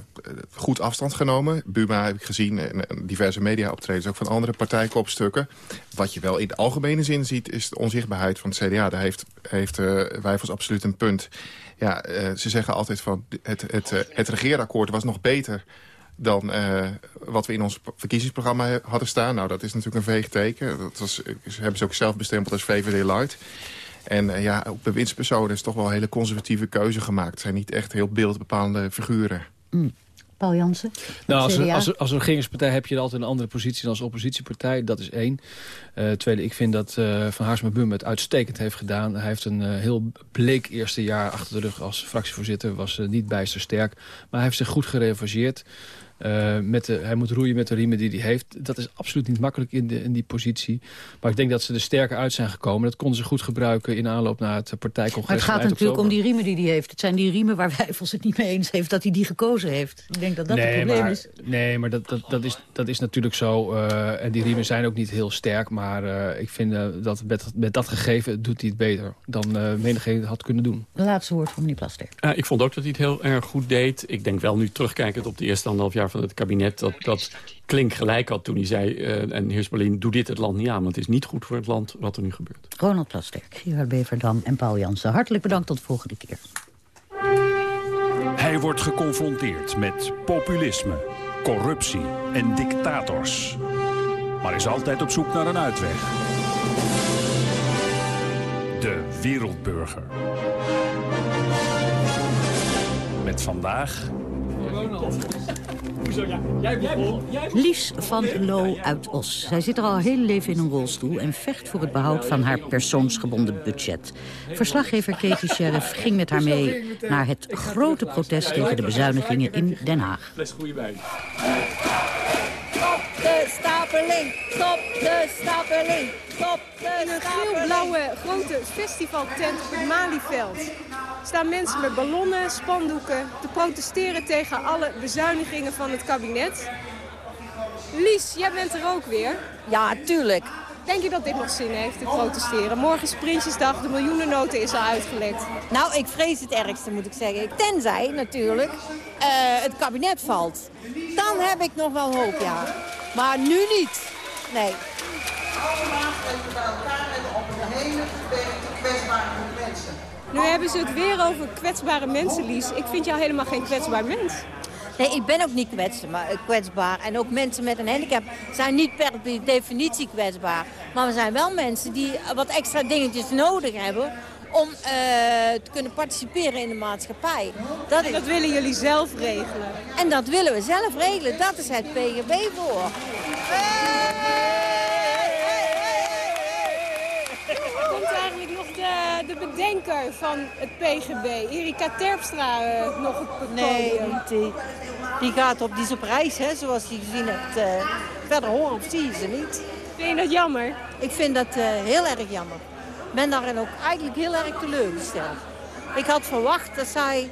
goed afstand genomen. Buma heb ik gezien en, diverse media-optredens... ook van andere partijkopstukken. Wat je wel in de algemene zin ziet... is de onzichtbaarheid van het CDA. Daar heeft, heeft uh, Wijfels absoluut een punt. Ja, uh, ze zeggen altijd van het, het, het, regeerakkoord was nog beter dan wat we in ons verkiezingsprogramma hadden staan. Nou, dat is natuurlijk een veeg teken. Dat was, hebben ze ook zelf bestempeld als VVD Light. En uh, ja, ook bewindspersonen is toch wel een hele conservatieve keuze gemaakt. Het zijn niet echt heel beeldbepalende figuren. Mm. Paul Jansen? Nou, als, als, als regeringspartij heb je altijd een andere positie dan als oppositiepartij. Dat is één. Uh, tweede, ik vind dat uh, Van Haarsma Bum het uitstekend heeft gedaan. Hij heeft een uh, heel bleek eerste jaar achter de rug als fractievoorzitter. Was niet bijster sterk. Maar hij heeft zich goed gerevangeerd. Uh, met de, hij moet roeien met de riemen die hij heeft. Dat is absoluut niet makkelijk in, de, in die positie. Maar ik denk dat ze er sterker uit zijn gekomen. Dat konden ze goed gebruiken in aanloop naar het partijcongres. Maar het gaat natuurlijk oktober. om die riemen die hij heeft. Het zijn die riemen waar Wijfels het niet mee eens heeft... dat hij die gekozen heeft. Ik denk dat dat nee, het probleem maar, is. Nee, maar dat, dat, dat, is, dat is natuurlijk zo. Uh, en die riemen zijn ook niet heel sterk. Maar uh, ik vind dat met, met dat gegeven doet hij het beter... dan menigeen had kunnen doen. De laatste woord van meneer Plaster. ik vond ook dat hij het heel erg goed deed. Ik denk wel nu terugkijkend op de eerste anderhalf jaar van het kabinet... dat, dat Klink gelijk had toen hij zei... Uh, en heer Berlin, doe dit het land niet aan. Want het is niet goed voor het land wat er nu gebeurt. Ronald Plasterk, Gerard Beverdam en Paul Jansen. Hartelijk bedankt tot de volgende keer. Hij wordt geconfronteerd met populisme, corruptie en dictators. Maar is altijd op zoek naar een uitweg. De Wereldburger. Met vandaag... Lies van Loo uit Os. Zij zit er al heel leven in een rolstoel... en vecht voor het behoud van haar persoonsgebonden budget. Verslaggever Katie Sheriff ging met haar mee... naar het grote protest tegen de bezuinigingen in Den Haag. Stop de stapeling! Stop de stapeling! Stop de In een geel-blauwe grote festivaltent op het Malieveld staan mensen met ballonnen, spandoeken... te protesteren tegen alle bezuinigingen van het kabinet. Lies, jij bent er ook weer. Ja, tuurlijk. Denk je dat dit nog zin heeft, te protesteren? Morgen is Prinsjesdag, de miljoenennoten is al uitgelekt. Nou, ik vrees het ergste, moet ik zeggen. Tenzij, natuurlijk, eh, het kabinet valt. Dan heb ik nog wel hoop, ja. Maar nu niet. Nee. Allemaal even bij elkaar en op een hele beperkte kwetsbare groep mensen. Nu hebben ze het weer over kwetsbare mensen, Lies. Ik vind jou helemaal geen kwetsbaar mens. Nee, ik ben ook niet kwetsbaar, kwetsbaar. En ook mensen met een handicap zijn niet per definitie kwetsbaar. Maar we zijn wel mensen die wat extra dingetjes nodig hebben om uh, te kunnen participeren in de maatschappij. Dat, en dat is... willen jullie zelf regelen? En dat willen we zelf regelen. Dat is het PGB voor. Nog de, de bedenker van het PGB, Erika Terpstra, uh, nog op het Nee, niet die. Die gaat op, die is op reis, hè, zoals je gezien hebt. Uh, verder horen of zie je ze niet. Vind je dat jammer? Ik vind dat uh, heel erg jammer. Ik ben daarin ook eigenlijk heel erg teleurgesteld. Ik had verwacht dat zij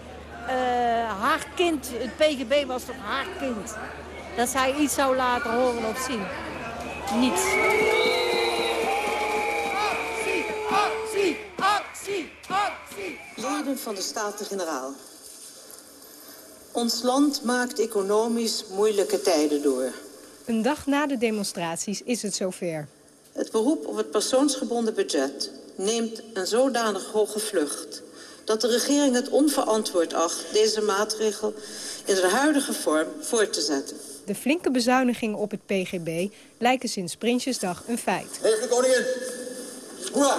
haar kind, het PGB was toch haar kind, dat zij iets zou laten horen of zien. Niets. Van de Staten-Generaal. Ons land maakt economisch moeilijke tijden door. Een dag na de demonstraties is het zover. Het beroep op het persoonsgebonden budget neemt een zodanig hoge vlucht... dat de regering het onverantwoord acht deze maatregel in de huidige vorm voor te zetten. De flinke bezuinigingen op het PGB lijken sinds Prinsjesdag een feit. Heeft de koningin! Hoera!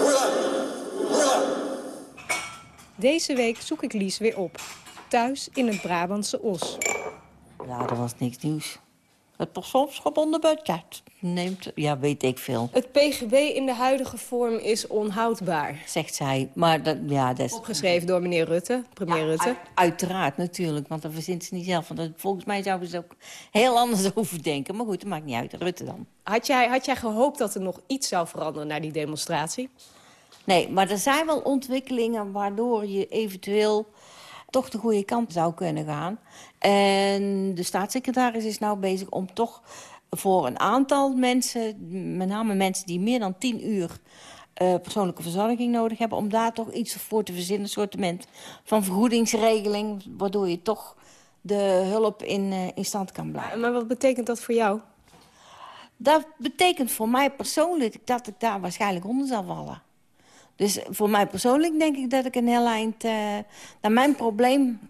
Hoera! Hoera! Deze week zoek ik Lies weer op. Thuis in het Brabantse Os. Ja, er was niks nieuws. Het persoonsgebonden budget neemt, ja, weet ik veel. Het PGB in de huidige vorm is onhoudbaar. Zegt zij, maar dat, ja, dat is... Opgeschreven door meneer Rutte, premier ja, Rutte. Uiteraard, natuurlijk, want dat verzint ze niet zelf. Want volgens mij zouden ze ook heel anders over denken. Maar goed, dat maakt niet uit, Rutte dan. Had jij, had jij gehoopt dat er nog iets zou veranderen na die demonstratie? Nee, maar er zijn wel ontwikkelingen waardoor je eventueel toch de goede kant zou kunnen gaan. En de staatssecretaris is nou bezig om toch voor een aantal mensen... met name mensen die meer dan tien uur uh, persoonlijke verzorging nodig hebben... om daar toch iets voor te verzinnen, een soort van vergoedingsregeling... waardoor je toch de hulp in, uh, in stand kan blijven. Maar wat betekent dat voor jou? Dat betekent voor mij persoonlijk dat ik daar waarschijnlijk onder zal vallen. Dus voor mij persoonlijk denk ik dat ik een heel eind... Uh, naar mijn probleem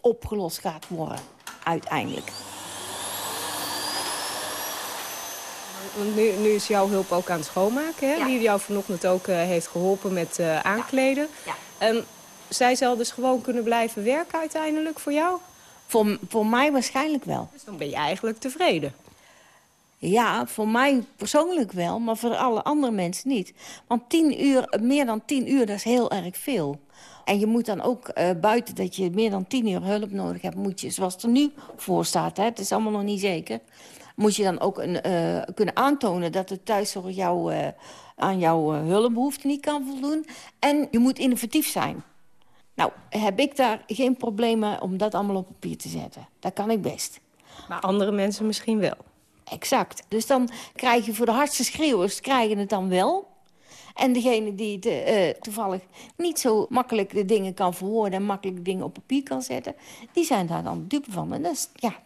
opgelost gaat worden, uiteindelijk. Want nu, nu is jouw hulp ook aan het schoonmaken, hè? Ja. Die jou vanochtend ook uh, heeft geholpen met uh, aankleden. Ja. Um, zij zal dus gewoon kunnen blijven werken uiteindelijk voor jou? Voor, voor mij waarschijnlijk wel. Dus dan ben je eigenlijk tevreden? Ja, voor mij persoonlijk wel, maar voor alle andere mensen niet. Want tien uur, meer dan tien uur, dat is heel erg veel. En je moet dan ook uh, buiten dat je meer dan tien uur hulp nodig hebt... moet je, zoals het er nu voor staat, hè, het is allemaal nog niet zeker... moet je dan ook een, uh, kunnen aantonen dat de thuiszorg jou, uh, aan jouw hulpbehoefte niet kan voldoen. En je moet innovatief zijn. Nou, heb ik daar geen problemen om dat allemaal op papier te zetten. Dat kan ik best. Maar andere mensen misschien wel. Exact. Dus dan krijg je voor de hardste schreeuwers krijgen het dan wel. En degene die de, uh, toevallig niet zo makkelijk de dingen kan verwoorden... en makkelijk dingen op papier kan zetten... die zijn daar dan dupe van. En dat ja...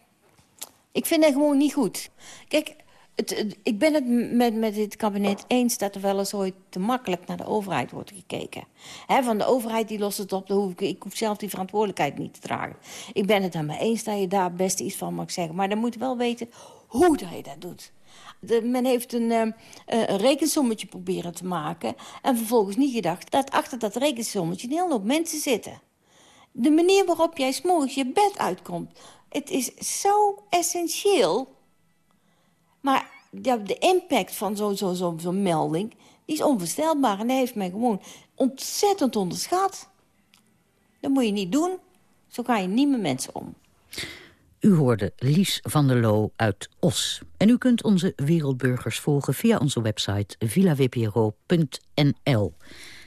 Ik vind dat gewoon niet goed. Kijk, het, ik ben het met, met dit kabinet eens... dat er wel eens ooit te makkelijk naar de overheid wordt gekeken. Van de overheid die lost het op, hoef ik, ik hoef zelf die verantwoordelijkheid niet te dragen. Ik ben het daarmee eens dat je daar best iets van mag zeggen. Maar dan moet je wel weten hoe dat je dat doet. De, men heeft een, uh, een rekensommetje proberen te maken... en vervolgens niet gedacht dat achter dat rekensommetje... een hele mensen zitten. De manier waarop jij s'morgens je bed uitkomt... het is zo essentieel. Maar de impact van zo'n zo, zo, zo melding... die is onvoorstelbaar en dat heeft men gewoon ontzettend onderschat. Dat moet je niet doen. Zo ga je niet met mensen om. U hoorde Lies van der Loo uit Os. En u kunt onze wereldburgers volgen via onze website villawpro.nl.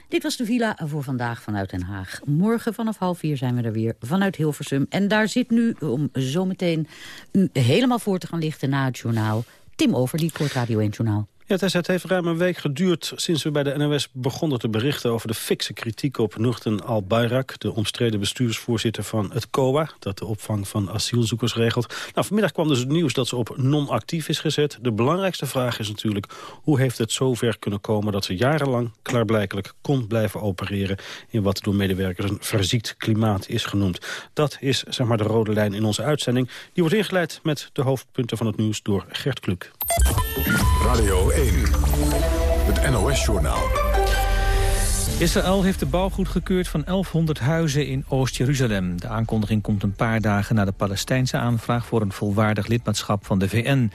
Dit was de Villa voor vandaag vanuit Den Haag. Morgen vanaf half vier zijn we er weer vanuit Hilversum. En daar zit nu, om zometeen u helemaal voor te gaan lichten na het journaal... Tim Overdiep voor het Radio 1 Journaal. Ja, Tessa, het heeft ruim een week geduurd sinds we bij de NOS begonnen te berichten over de fikse kritiek op Nuchten al-Bayrak, de omstreden bestuursvoorzitter van het COA, dat de opvang van asielzoekers regelt. Nou, vanmiddag kwam dus het nieuws dat ze op non-actief is gezet. De belangrijkste vraag is natuurlijk, hoe heeft het zover kunnen komen dat ze jarenlang klaarblijkelijk kon blijven opereren in wat door medewerkers een verziekt klimaat is genoemd. Dat is zeg maar de rode lijn in onze uitzending. Die wordt ingeleid met de hoofdpunten van het nieuws door Gert Kluk. Radio 1, het NOS-journaal. Israël heeft de bouw goedgekeurd van 1100 huizen in Oost-Jeruzalem. De aankondiging komt een paar dagen na de Palestijnse aanvraag... voor een volwaardig lidmaatschap van de VN.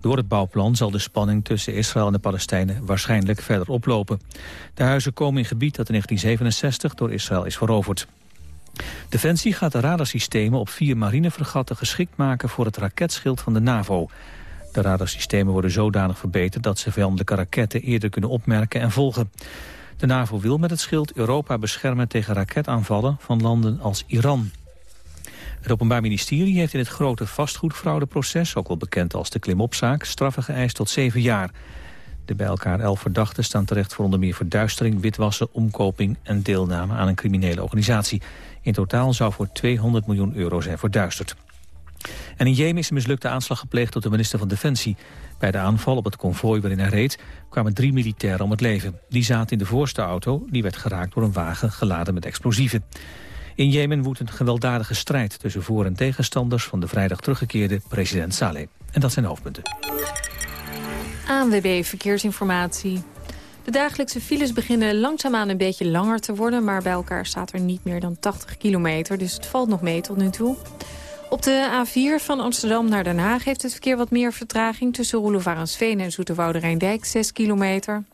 Door het bouwplan zal de spanning tussen Israël en de Palestijnen... waarschijnlijk verder oplopen. De huizen komen in gebied dat in 1967 door Israël is veroverd. Defensie gaat de radarsystemen op vier marinefregatten geschikt maken... voor het raketschild van de NAVO... De radarsystemen worden zodanig verbeterd dat ze vijandelijke raketten eerder kunnen opmerken en volgen. De NAVO wil met het schild Europa beschermen tegen raketaanvallen van landen als Iran. Het Openbaar Ministerie heeft in het grote vastgoedfraudeproces, ook wel bekend als de klimopzaak, straffen geëist tot zeven jaar. De bij elkaar elf verdachten staan terecht voor onder meer verduistering, witwassen, omkoping en deelname aan een criminele organisatie. In totaal zou voor 200 miljoen euro zijn verduisterd. En in Jemen is een mislukte aanslag gepleegd op de minister van Defensie. Bij de aanval op het konvooi waarin hij reed kwamen drie militairen om het leven. Die zaten in de voorste auto, die werd geraakt door een wagen geladen met explosieven. In Jemen woedt een gewelddadige strijd tussen voor- en tegenstanders van de vrijdag teruggekeerde president Saleh. En dat zijn de hoofdpunten. ANWB Verkeersinformatie. De dagelijkse files beginnen langzaamaan een beetje langer te worden... maar bij elkaar staat er niet meer dan 80 kilometer, dus het valt nog mee tot nu toe. Op de A4 van Amsterdam naar Den Haag heeft het verkeer wat meer vertraging... tussen Roelofarensveen en Zoeterwoude Rijndijk, 6 kilometer.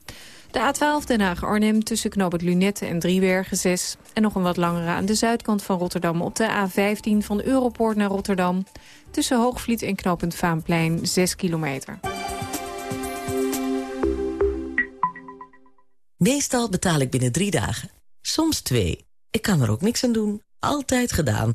De A12 Den Haag-Arnhem tussen Knoop het Lunette en Driebergen 6. En nog een wat langere aan de zuidkant van Rotterdam... op de A15 van Europoort naar Rotterdam. Tussen Hoogvliet en knooppunt Vaanplein 6 kilometer. Meestal betaal ik binnen drie dagen. Soms twee. Ik kan er ook niks aan doen. Altijd gedaan.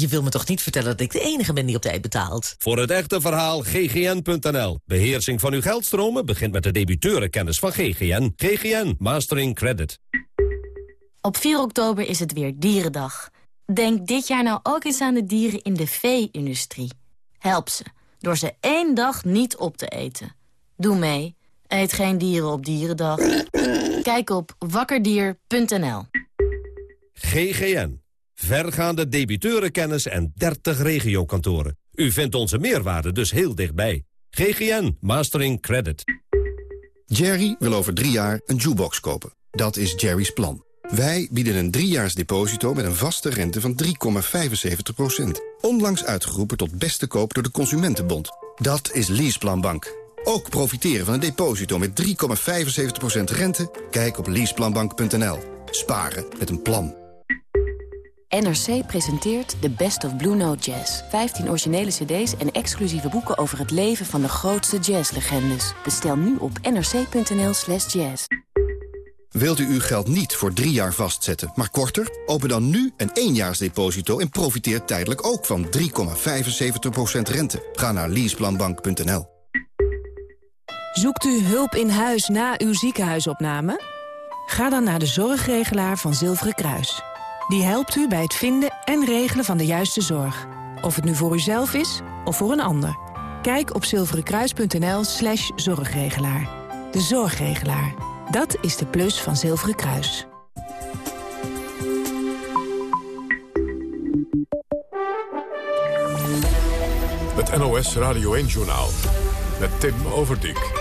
Je wil me toch niet vertellen dat ik de enige ben die op tijd betaalt? Voor het echte verhaal ggn.nl. Beheersing van uw geldstromen begint met de debiteurenkennis van GGN. GGN Mastering Credit. Op 4 oktober is het weer Dierendag. Denk dit jaar nou ook eens aan de dieren in de vee-industrie. Help ze, door ze één dag niet op te eten. Doe mee. Eet geen dieren op Dierendag. Kijk op wakkerdier.nl. GGN vergaande debiteurenkennis en 30 regiokantoren. U vindt onze meerwaarde dus heel dichtbij. GGN Mastering Credit. Jerry wil over drie jaar een jukebox kopen. Dat is Jerry's plan. Wij bieden een driejaars deposito met een vaste rente van 3,75%. Onlangs uitgeroepen tot beste koop door de Consumentenbond. Dat is Leaseplan Bank. Ook profiteren van een deposito met 3,75% rente? Kijk op leaseplanbank.nl. Sparen met een plan. NRC presenteert The Best of Blue Note Jazz. 15 originele cd's en exclusieve boeken over het leven van de grootste jazzlegendes. Bestel nu op nrc.nl slash jazz. Wilt u uw geld niet voor drie jaar vastzetten, maar korter? Open dan nu een éénjaarsdeposito en profiteer tijdelijk ook van 3,75% rente. Ga naar leaseplanbank.nl. Zoekt u hulp in huis na uw ziekenhuisopname? Ga dan naar de zorgregelaar van Zilveren Kruis. Die helpt u bij het vinden en regelen van de juiste zorg. Of het nu voor uzelf is of voor een ander. Kijk op zilverenkruis.nl slash zorgregelaar. De zorgregelaar. Dat is de plus van Zilveren Kruis. Het NOS Radio 1-journaal met Tim Overdijk.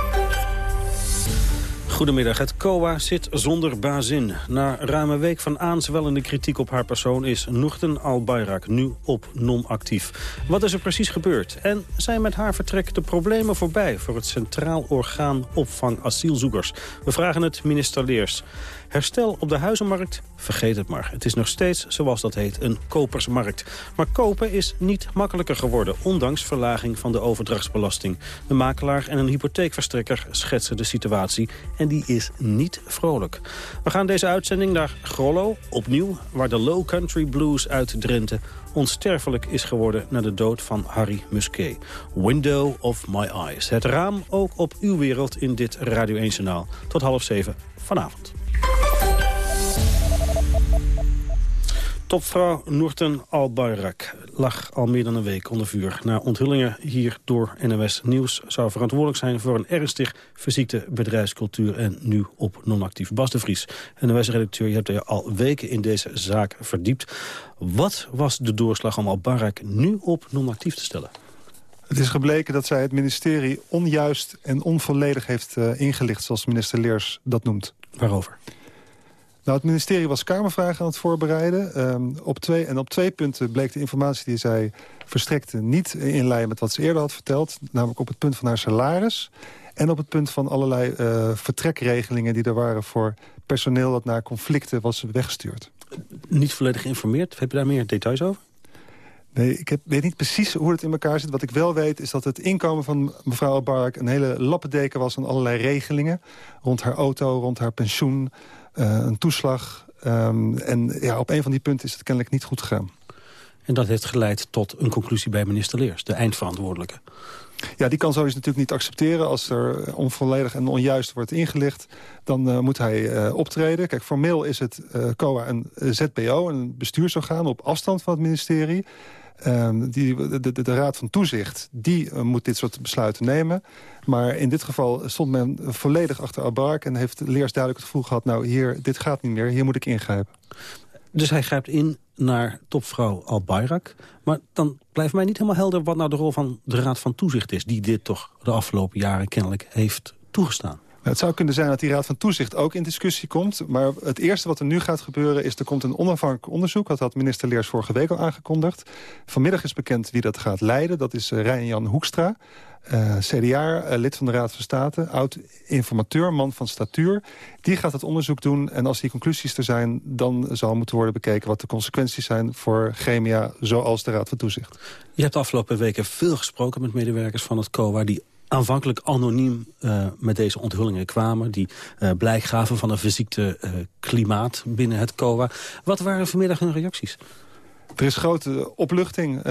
Goedemiddag. Het COA zit zonder bazin. Na ruim een week van aanzwellende kritiek op haar persoon... is Nochten Al-Bayrak nu op non-actief. Wat is er precies gebeurd? En zijn met haar vertrek de problemen voorbij... voor het Centraal Orgaan Opvang Asielzoekers? We vragen het minister Leers. Herstel op de huizenmarkt? Vergeet het maar. Het is nog steeds, zoals dat heet, een kopersmarkt. Maar kopen is niet makkelijker geworden, ondanks verlaging van de overdrachtsbelasting. De makelaar en een hypotheekverstrekker schetsen de situatie en die is niet vrolijk. We gaan deze uitzending naar Grollo, opnieuw, waar de Low Country Blues uit Drenthe onsterfelijk is geworden na de dood van Harry Musquet. Window of My Eyes. Het raam ook op uw wereld in dit Radio 1-journaal. Tot half zeven vanavond. Topvrouw Noorten Al-Bayrak lag al meer dan een week onder vuur. Na onthullingen hier door NOS Nieuws zou verantwoordelijk zijn... voor een ernstig verziekte bedrijfscultuur en nu op non-actief. Bas de Vries, NOS-redacteur, je hebt je al weken in deze zaak verdiept. Wat was de doorslag om Al-Bayrak nu op non-actief te stellen? Het is gebleken dat zij het ministerie onjuist en onvolledig heeft uh, ingelicht... zoals minister Leers dat noemt. Waarover? Nou, het ministerie was Kamervragen aan het voorbereiden. Um, op twee, en op twee punten bleek de informatie die zij verstrekte... niet in lijn met wat ze eerder had verteld. Namelijk op het punt van haar salaris... en op het punt van allerlei uh, vertrekregelingen die er waren... voor personeel dat naar conflicten was weggestuurd. Niet volledig geïnformeerd? Heb je daar meer details over? Nee, ik heb, weet niet precies hoe het in elkaar zit. Wat ik wel weet is dat het inkomen van mevrouw Bark... een hele lappendeken was van allerlei regelingen. Rond haar auto, rond haar pensioen, een toeslag. Um, en ja, op een van die punten is het kennelijk niet goed gegaan. En dat heeft geleid tot een conclusie bij minister Leers, de eindverantwoordelijke. Ja, die kan zoiets natuurlijk niet accepteren. Als er onvolledig en onjuist wordt ingelicht, dan uh, moet hij uh, optreden. Kijk, formeel is het uh, COA een ZBO, een bestuursorgaan op afstand van het ministerie. Um, die, de, de, Raad van Toezicht die uh, moet dit soort besluiten nemen. Maar in dit geval stond men volledig achter Abark... en heeft Leers duidelijk het gevoel gehad... nou, hier, dit gaat niet meer, hier moet ik ingrijpen. Dus hij grijpt in naar topvrouw Al-Bayrak. Maar dan blijft mij niet helemaal helder... wat nou de rol van de Raad van Toezicht is... die dit toch de afgelopen jaren kennelijk heeft toegestaan. Nou, het zou kunnen zijn dat die Raad van Toezicht ook in discussie komt. Maar het eerste wat er nu gaat gebeuren is... er komt een onafhankelijk onderzoek. Dat had minister Leers vorige week al aangekondigd. Vanmiddag is bekend wie dat gaat leiden. Dat is uh, Rijn-Jan Hoekstra. Uh, CDA, uh, lid van de Raad van State, oud-informateur, man van statuur. Die gaat het onderzoek doen en als die conclusies er zijn... dan zal moeten worden bekeken wat de consequenties zijn voor Chemia... zoals de Raad van Toezicht. Je hebt de afgelopen weken veel gesproken met medewerkers van het COA... die aanvankelijk anoniem uh, met deze onthullingen kwamen... die uh, blijk gaven van een verziekte uh, klimaat binnen het COA. Wat waren vanmiddag hun reacties? Er is grote opluchting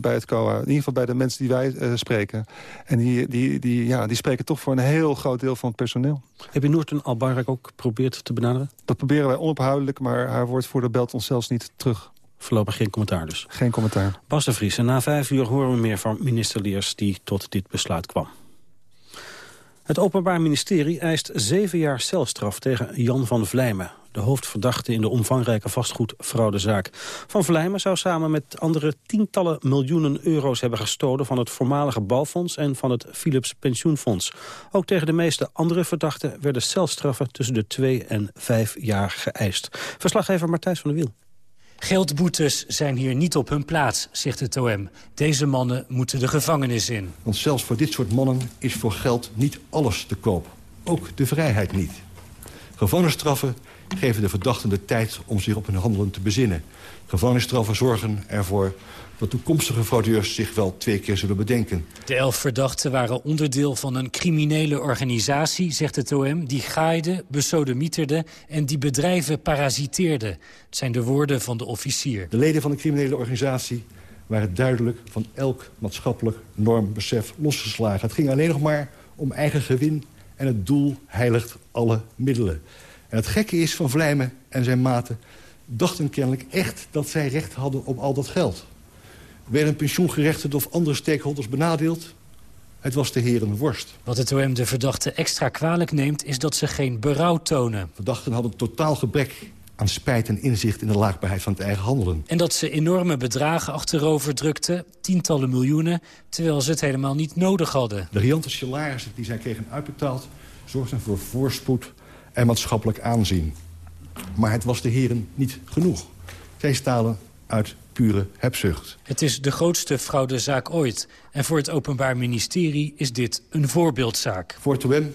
bij het COA. In ieder geval bij de mensen die wij spreken. En die, die, die, ja, die spreken toch voor een heel groot deel van het personeel. Heb je Noorten Albarak ook geprobeerd te benaderen? Dat proberen wij onophoudelijk, maar haar woordvoerder belt ons zelfs niet terug. Voorlopig geen commentaar dus? Geen commentaar. Bas de Vries, en na vijf uur horen we meer van minister Leers... die tot dit besluit kwam. Het Openbaar Ministerie eist zeven jaar celstraf tegen Jan van Vlijmen... de hoofdverdachte in de omvangrijke vastgoedfraudezaak. Van Vlijmen zou samen met andere tientallen miljoenen euro's hebben gestolen... van het voormalige bouwfonds en van het Philips Pensioenfonds. Ook tegen de meeste andere verdachten werden celstraffen... tussen de twee en vijf jaar geëist. Verslaggever Martijs van der Wiel. Geldboetes zijn hier niet op hun plaats, zegt het OM. Deze mannen moeten de gevangenis in. Want zelfs voor dit soort mannen is voor geld niet alles te koop. Ook de vrijheid niet. Gevangenisstraffen geven de verdachten de tijd om zich op hun handelen te bezinnen. Gevangenisstraffen zorgen ervoor dat toekomstige fraudeurs zich wel twee keer zullen bedenken. De elf verdachten waren onderdeel van een criminele organisatie, zegt het OM... die gaaide, besodemieterde en die bedrijven parasiteerde. Het zijn de woorden van de officier. De leden van de criminele organisatie waren duidelijk van elk maatschappelijk normbesef losgeslagen. Het ging alleen nog maar om eigen gewin en het doel heiligt alle middelen. En het gekke is van Vlijmen en zijn maten dachten kennelijk echt dat zij recht hadden op al dat geld. Werden pensioengerechtigden of andere stakeholders benadeeld? Het was de heren worst. Wat het OM de verdachte extra kwalijk neemt... is dat ze geen berouw tonen. Verdachten hadden totaal gebrek aan spijt en inzicht in de laakbaarheid van het eigen handelen. En dat ze enorme bedragen achterover drukten, tientallen miljoenen... terwijl ze het helemaal niet nodig hadden. De riante salarissen die zij kregen uitbetaald... zorgden voor voorspoed en maatschappelijk aanzien. Maar het was de heren niet genoeg. Zij stalen uit pure hebzucht. Het is de grootste fraudezaak ooit. En voor het Openbaar Ministerie is dit een voorbeeldzaak. Voor het OM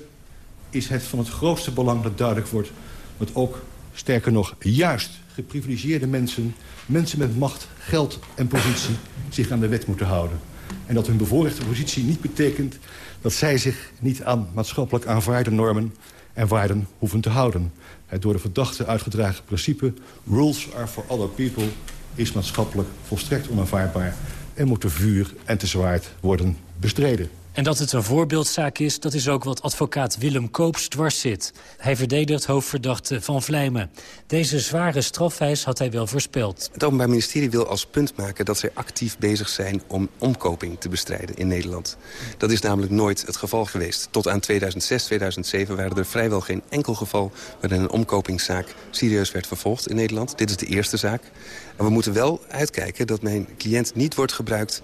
is het van het grootste belang dat duidelijk wordt... dat ook, sterker nog, juist geprivilegeerde mensen... mensen met macht, geld en positie zich aan de wet moeten houden. En dat hun bevoorrechte positie niet betekent... dat zij zich niet aan maatschappelijk aanvaarde normen en waarden hoeven te houden. Het door de verdachte uitgedragen principe... rules are for other people is maatschappelijk volstrekt onaanvaardbaar... en moet te vuur en te zwaard worden bestreden. En dat het een voorbeeldzaak is, dat is ook wat advocaat Willem Koops dwars zit. Hij verdedigt hoofdverdachte Van Vlijmen. Deze zware strafwijs had hij wel voorspeld. Het Openbaar Ministerie wil als punt maken dat zij actief bezig zijn... om omkoping te bestrijden in Nederland. Dat is namelijk nooit het geval geweest. Tot aan 2006, 2007 waren er vrijwel geen enkel geval... waarin een omkopingszaak serieus werd vervolgd in Nederland. Dit is de eerste zaak. En we moeten wel uitkijken dat mijn cliënt niet wordt gebruikt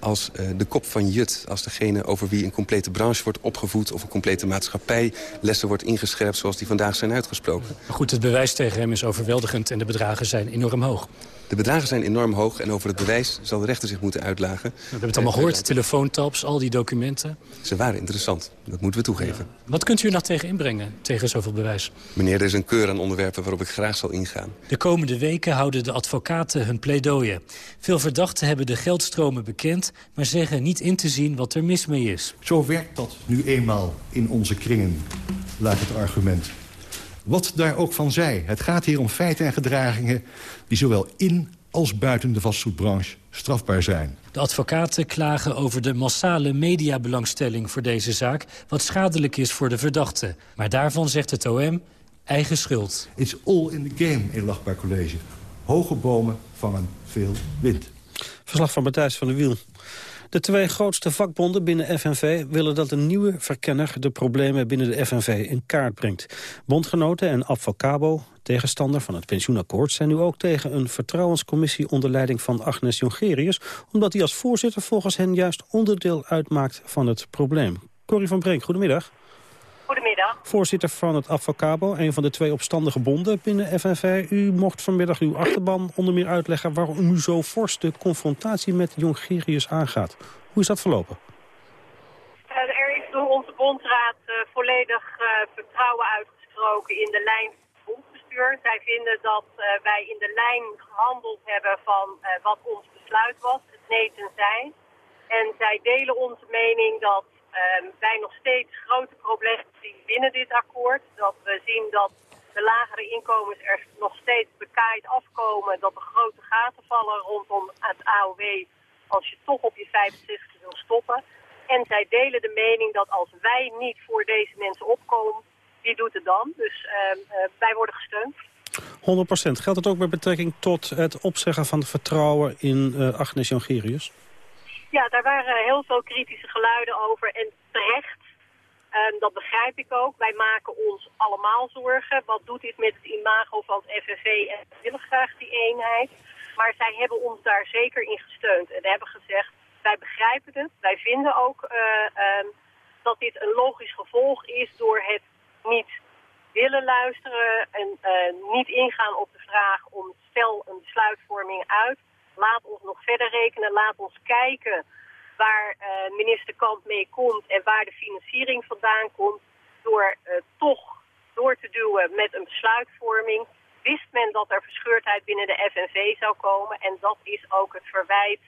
als uh, de kop van Jut. Als degene over wie een complete branche wordt opgevoed... of een complete maatschappij lessen wordt ingescherpt... zoals die vandaag zijn uitgesproken. Goed, het bewijs tegen hem is overweldigend... en de bedragen zijn enorm hoog. De bedragen zijn enorm hoog en over het bewijs zal de rechter zich moeten uitlagen. We hebben het allemaal gehoord, telefoontaps, al die documenten. Ze waren interessant, dat moeten we toegeven. Wat kunt u er nog tegen inbrengen, tegen zoveel bewijs? Meneer, er is een keur aan onderwerpen waarop ik graag zal ingaan. De komende weken houden de advocaten hun pleidooien. Veel verdachten hebben de geldstromen bekend... maar zeggen niet in te zien wat er mis mee is. Zo werkt dat nu eenmaal in onze kringen, luidt het argument. Wat daar ook van zij. Het gaat hier om feiten en gedragingen die zowel in als buiten de vastgoedbranche strafbaar zijn. De advocaten klagen over de massale mediabelangstelling voor deze zaak... wat schadelijk is voor de verdachte. Maar daarvan zegt het OM eigen schuld. It's all in the game in Lachbaar College. Hoge bomen vangen veel wind. Verslag van Matthijs van der Wiel. De twee grootste vakbonden binnen FNV willen dat een nieuwe verkenner de problemen binnen de FNV in kaart brengt. Bondgenoten en Advocabo, tegenstander van het pensioenakkoord, zijn nu ook tegen een vertrouwenscommissie onder leiding van Agnes Jongerius, omdat hij als voorzitter volgens hen juist onderdeel uitmaakt van het probleem. Corrie van Brink, goedemiddag. Goedemiddag. Voorzitter van het Advocabo, een van de twee opstandige bonden binnen FNV. U mocht vanmiddag uw achterban onder meer uitleggen waarom u zo fors de confrontatie met Jongerius aangaat. Hoe is dat verlopen? Uh, er is door onze bondsraad uh, volledig uh, vertrouwen uitgesproken in de lijn van het bondsbestuur. Zij vinden dat wij in de lijn gehandeld hebben van wat ons besluit was, het nee ten zijn. En zij delen onze mening dat wij nog steeds grote problemen zien binnen dit akkoord. Dat we zien dat de lagere inkomens er nog steeds bekaaid afkomen. Dat er grote gaten vallen rondom het AOW als je toch op je 65 wil stoppen. En zij delen de mening dat als wij niet voor deze mensen opkomen, wie doet het dan? Dus uh, uh, wij worden gesteund. 100% Geldt het ook met betrekking tot het opzeggen van vertrouwen in uh, Agnes Jongerius? Ja, daar waren heel veel kritische geluiden over en terecht. Um, dat begrijp ik ook. Wij maken ons allemaal zorgen. Wat doet dit met het imago van het FNV en we willen graag die eenheid. Maar zij hebben ons daar zeker in gesteund en hebben gezegd, wij begrijpen het. Wij vinden ook uh, um, dat dit een logisch gevolg is door het niet willen luisteren en uh, niet ingaan op de vraag om stel een besluitvorming uit laat ons nog verder rekenen, laat ons kijken waar uh, minister Kamp mee komt en waar de financiering vandaan komt. Door uh, toch door te duwen met een besluitvorming wist men dat er verscheurdheid binnen de FNV zou komen. En dat is ook het verwijt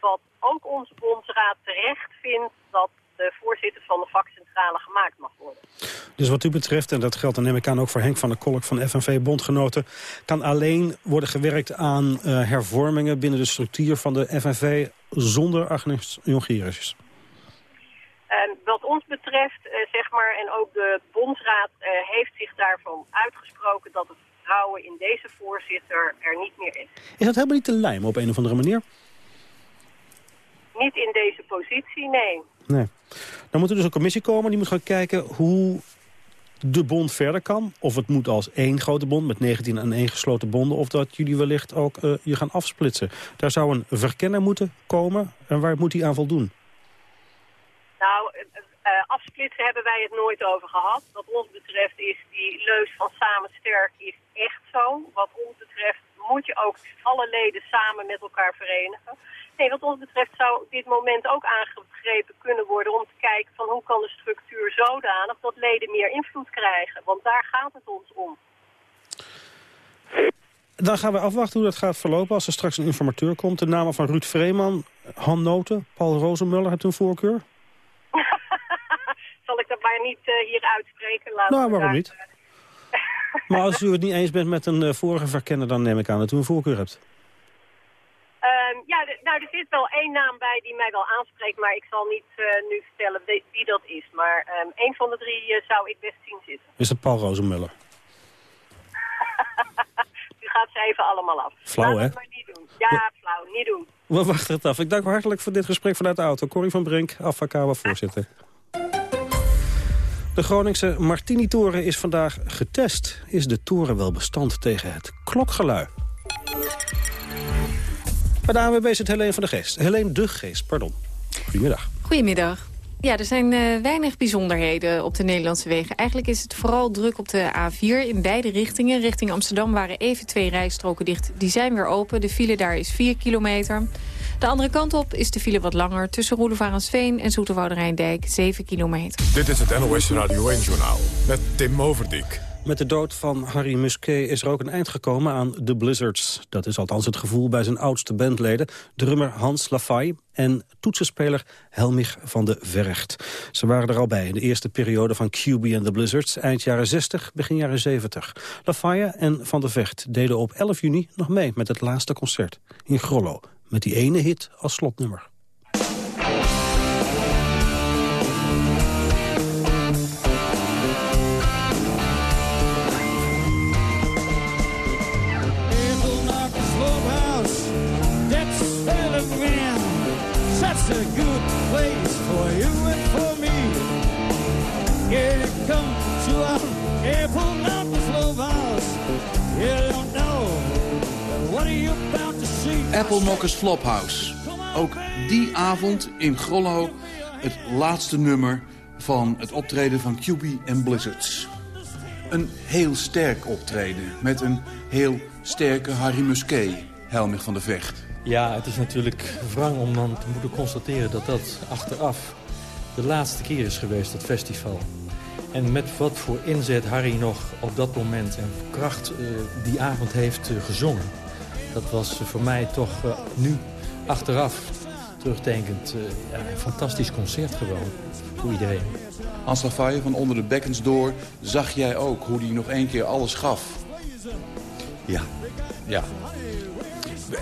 wat ook onze bondsraad terecht vindt dat de voorzitter van de vakcentrale gemaakt mag worden. Dus wat u betreft, en dat geldt dan neem ik aan ook voor Henk van der Kolk van FNV-bondgenoten... kan alleen worden gewerkt aan uh, hervormingen binnen de structuur van de FNV zonder Agnes Jongerius? Uh, wat ons betreft betreft, zeg maar, en ook de bondsraad heeft zich daarvan uitgesproken dat het vertrouwen in deze voorzitter er niet meer is. Is dat helemaal niet te lijmen op een of andere manier? Niet in deze positie, nee. Nee. Dan moet er dus een commissie komen die moet gaan kijken hoe de bond verder kan. Of het moet als één grote bond met 19 en één gesloten bonden... of dat jullie wellicht ook uh, je gaan afsplitsen. Daar zou een verkenner moeten komen. En waar moet hij aan voldoen? Nou, uh, afsplitsen hebben wij het nooit over gehad. Wat ons betreft is die leus van samen sterk is echt zo. Wat ons betreft moet je ook alle leden samen met elkaar verenigen. Nee, wat ons betreft zou dit moment ook aangegrepen kunnen worden om te kijken van hoe kan de structuur zodanig dat leden meer invloed krijgen. Want daar gaat het ons om. Dan gaan we afwachten hoe dat gaat verlopen als er straks een informateur komt. De namen van Ruud Vreeman, Han Noten, Paul Rozenmuller, hebt u een voorkeur? Zal ik dat maar niet uh, hier uitspreken? Laten nou, waarom niet? maar als u het niet eens bent met een uh, vorige verkenner, dan neem ik aan dat u een voorkeur hebt. Um, ja, nou, er zit wel één naam bij die mij wel aanspreekt, maar ik zal niet uh, nu vertellen wie, wie, dat is. Maar um, één van de drie uh, zou ik best zien zitten. Is het Paul Rozenmuller? U gaat ze even allemaal af. Flauw, Laat hè? maar niet doen. Ja, flauw, niet doen. We wachten het af. Ik dank u hartelijk voor dit gesprek vanuit de auto. Corrie van Brink, Afvakawa, voorzitter. De Groningse Martini-toren is vandaag getest. Is de toren wel bestand tegen het klokgelui? Bij de ANWB zit Helene van de Geest. Helene de Geest, pardon. Goedemiddag. Goedemiddag. Ja, er zijn uh, weinig bijzonderheden op de Nederlandse wegen. Eigenlijk is het vooral druk op de A4 in beide richtingen. Richting Amsterdam waren even twee rijstroken dicht. Die zijn weer open. De file daar is 4 kilometer. De andere kant op is de file wat langer. Tussen Roelevarensveen en Zoeterwoude Rijndijk 7 kilometer. Dit is het NOS Radio 1-journaal met Tim Overdijk. Met de dood van Harry Musquet is er ook een eind gekomen aan The Blizzards. Dat is althans het gevoel bij zijn oudste bandleden... drummer Hans Lafay en toetsenspeler Helmich van de Verrecht. Ze waren er al bij in de eerste periode van QB en The Blizzards... eind jaren 60, begin jaren 70. Lafay en Van de Vecht deden op 11 juni nog mee met het laatste concert in Grollo... met die ene hit als slotnummer. Come to our Slow House. You don't know what are you about to see. Apple Knockers Flophouse. Ook die avond in Grollo het laatste nummer van het optreden van QB en Blizzards. Een heel sterk optreden met een heel sterke Harry Musquet, Helmich van de Vecht. Ja, het is natuurlijk wrang om dan te moeten constateren dat dat achteraf de laatste keer is geweest, dat festival. En met wat voor inzet Harry nog op dat moment en kracht uh, die avond heeft uh, gezongen. Dat was voor mij toch uh, nu achteraf terugdenkend ja, een fantastisch concert gewoon voor iedereen. Hans Lafayette van onder de bekkens door zag jij ook hoe hij nog één keer alles gaf. Ja, ja.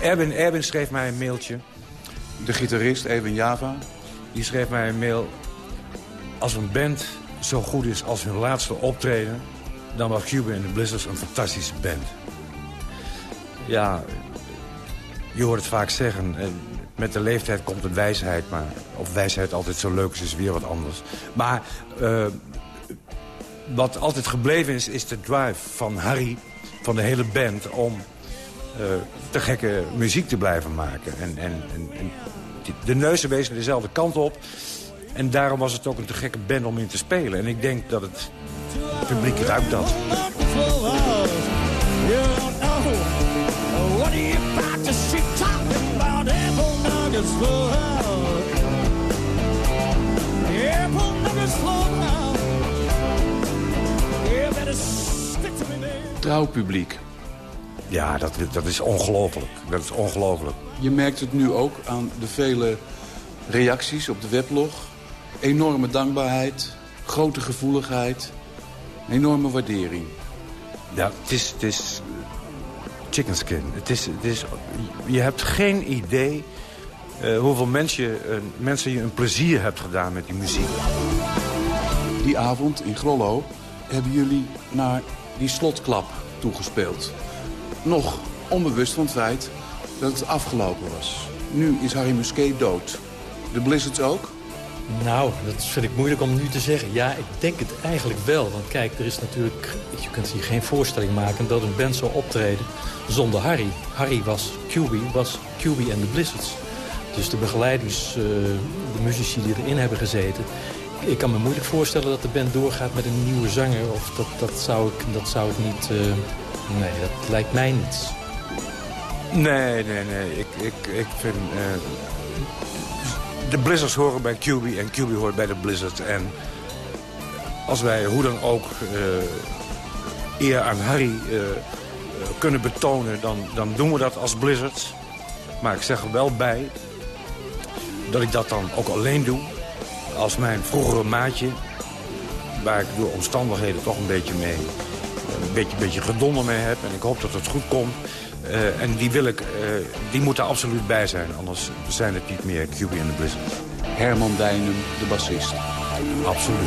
Erwin, Erwin schreef mij een mailtje. De gitarist, Erwin Java. Die schreef mij een mail. Als een band zo goed is als hun laatste optreden... dan was Cuba en de Blizzards een fantastische band. Ja, je hoort het vaak zeggen. Met de leeftijd komt een wijsheid. Maar of wijsheid altijd zo leuk is, is weer wat anders. Maar uh, wat altijd gebleven is, is de drive van Harry... van de hele band om uh, te gekke muziek te blijven maken. En, en, en, de neuzen wezen dezelfde kant op. En daarom was het ook een te gekke band om in te spelen. En ik denk dat het, het publiek ruikt dat. Trouw publiek. Ja, dat, dat is ongelooflijk. Dat is ongelooflijk. Je merkt het nu ook aan de vele reacties op de weblog. Enorme dankbaarheid, grote gevoeligheid, enorme waardering. Ja, het is, het is chicken skin. Het is, het is, je hebt geen idee uh, hoeveel mensen, uh, mensen je een plezier hebt gedaan met die muziek. die avond in Grollo hebben jullie naar die slotklap toegespeeld. Nog onbewust van het feit dat het afgelopen was. Nu is Harry Musquet dood. De Blizzards ook? Nou, dat vind ik moeilijk om nu te zeggen. Ja, ik denk het eigenlijk wel. Want kijk, er is natuurlijk... Je kunt je geen voorstelling maken dat een band zou optreden zonder Harry. Harry was QB, was QB en de Blizzards. Dus de begeleidings... Uh, de muzici die erin hebben gezeten... Ik kan me moeilijk voorstellen dat de band doorgaat met een nieuwe zanger. Of dat, dat, zou, ik, dat zou ik niet... Uh, nee, dat lijkt mij niet. Nee, nee, nee. Ik, ik, ik vind... Uh, de Blizzards horen bij QB en QB hoort bij de Blizzards. En als wij hoe dan ook uh, eer aan Harry uh, kunnen betonen... Dan, dan doen we dat als Blizzards. Maar ik zeg er wel bij dat ik dat dan ook alleen doe... als mijn vroegere maatje... waar ik door omstandigheden toch een beetje mee... een beetje, beetje gedonder mee heb. En ik hoop dat het goed komt... Uh, en die, wil ik, uh, die moet er absoluut bij zijn. Anders zijn het niet meer QB en de Blizzard. Herman Dijnen, de bassist. Absoluut.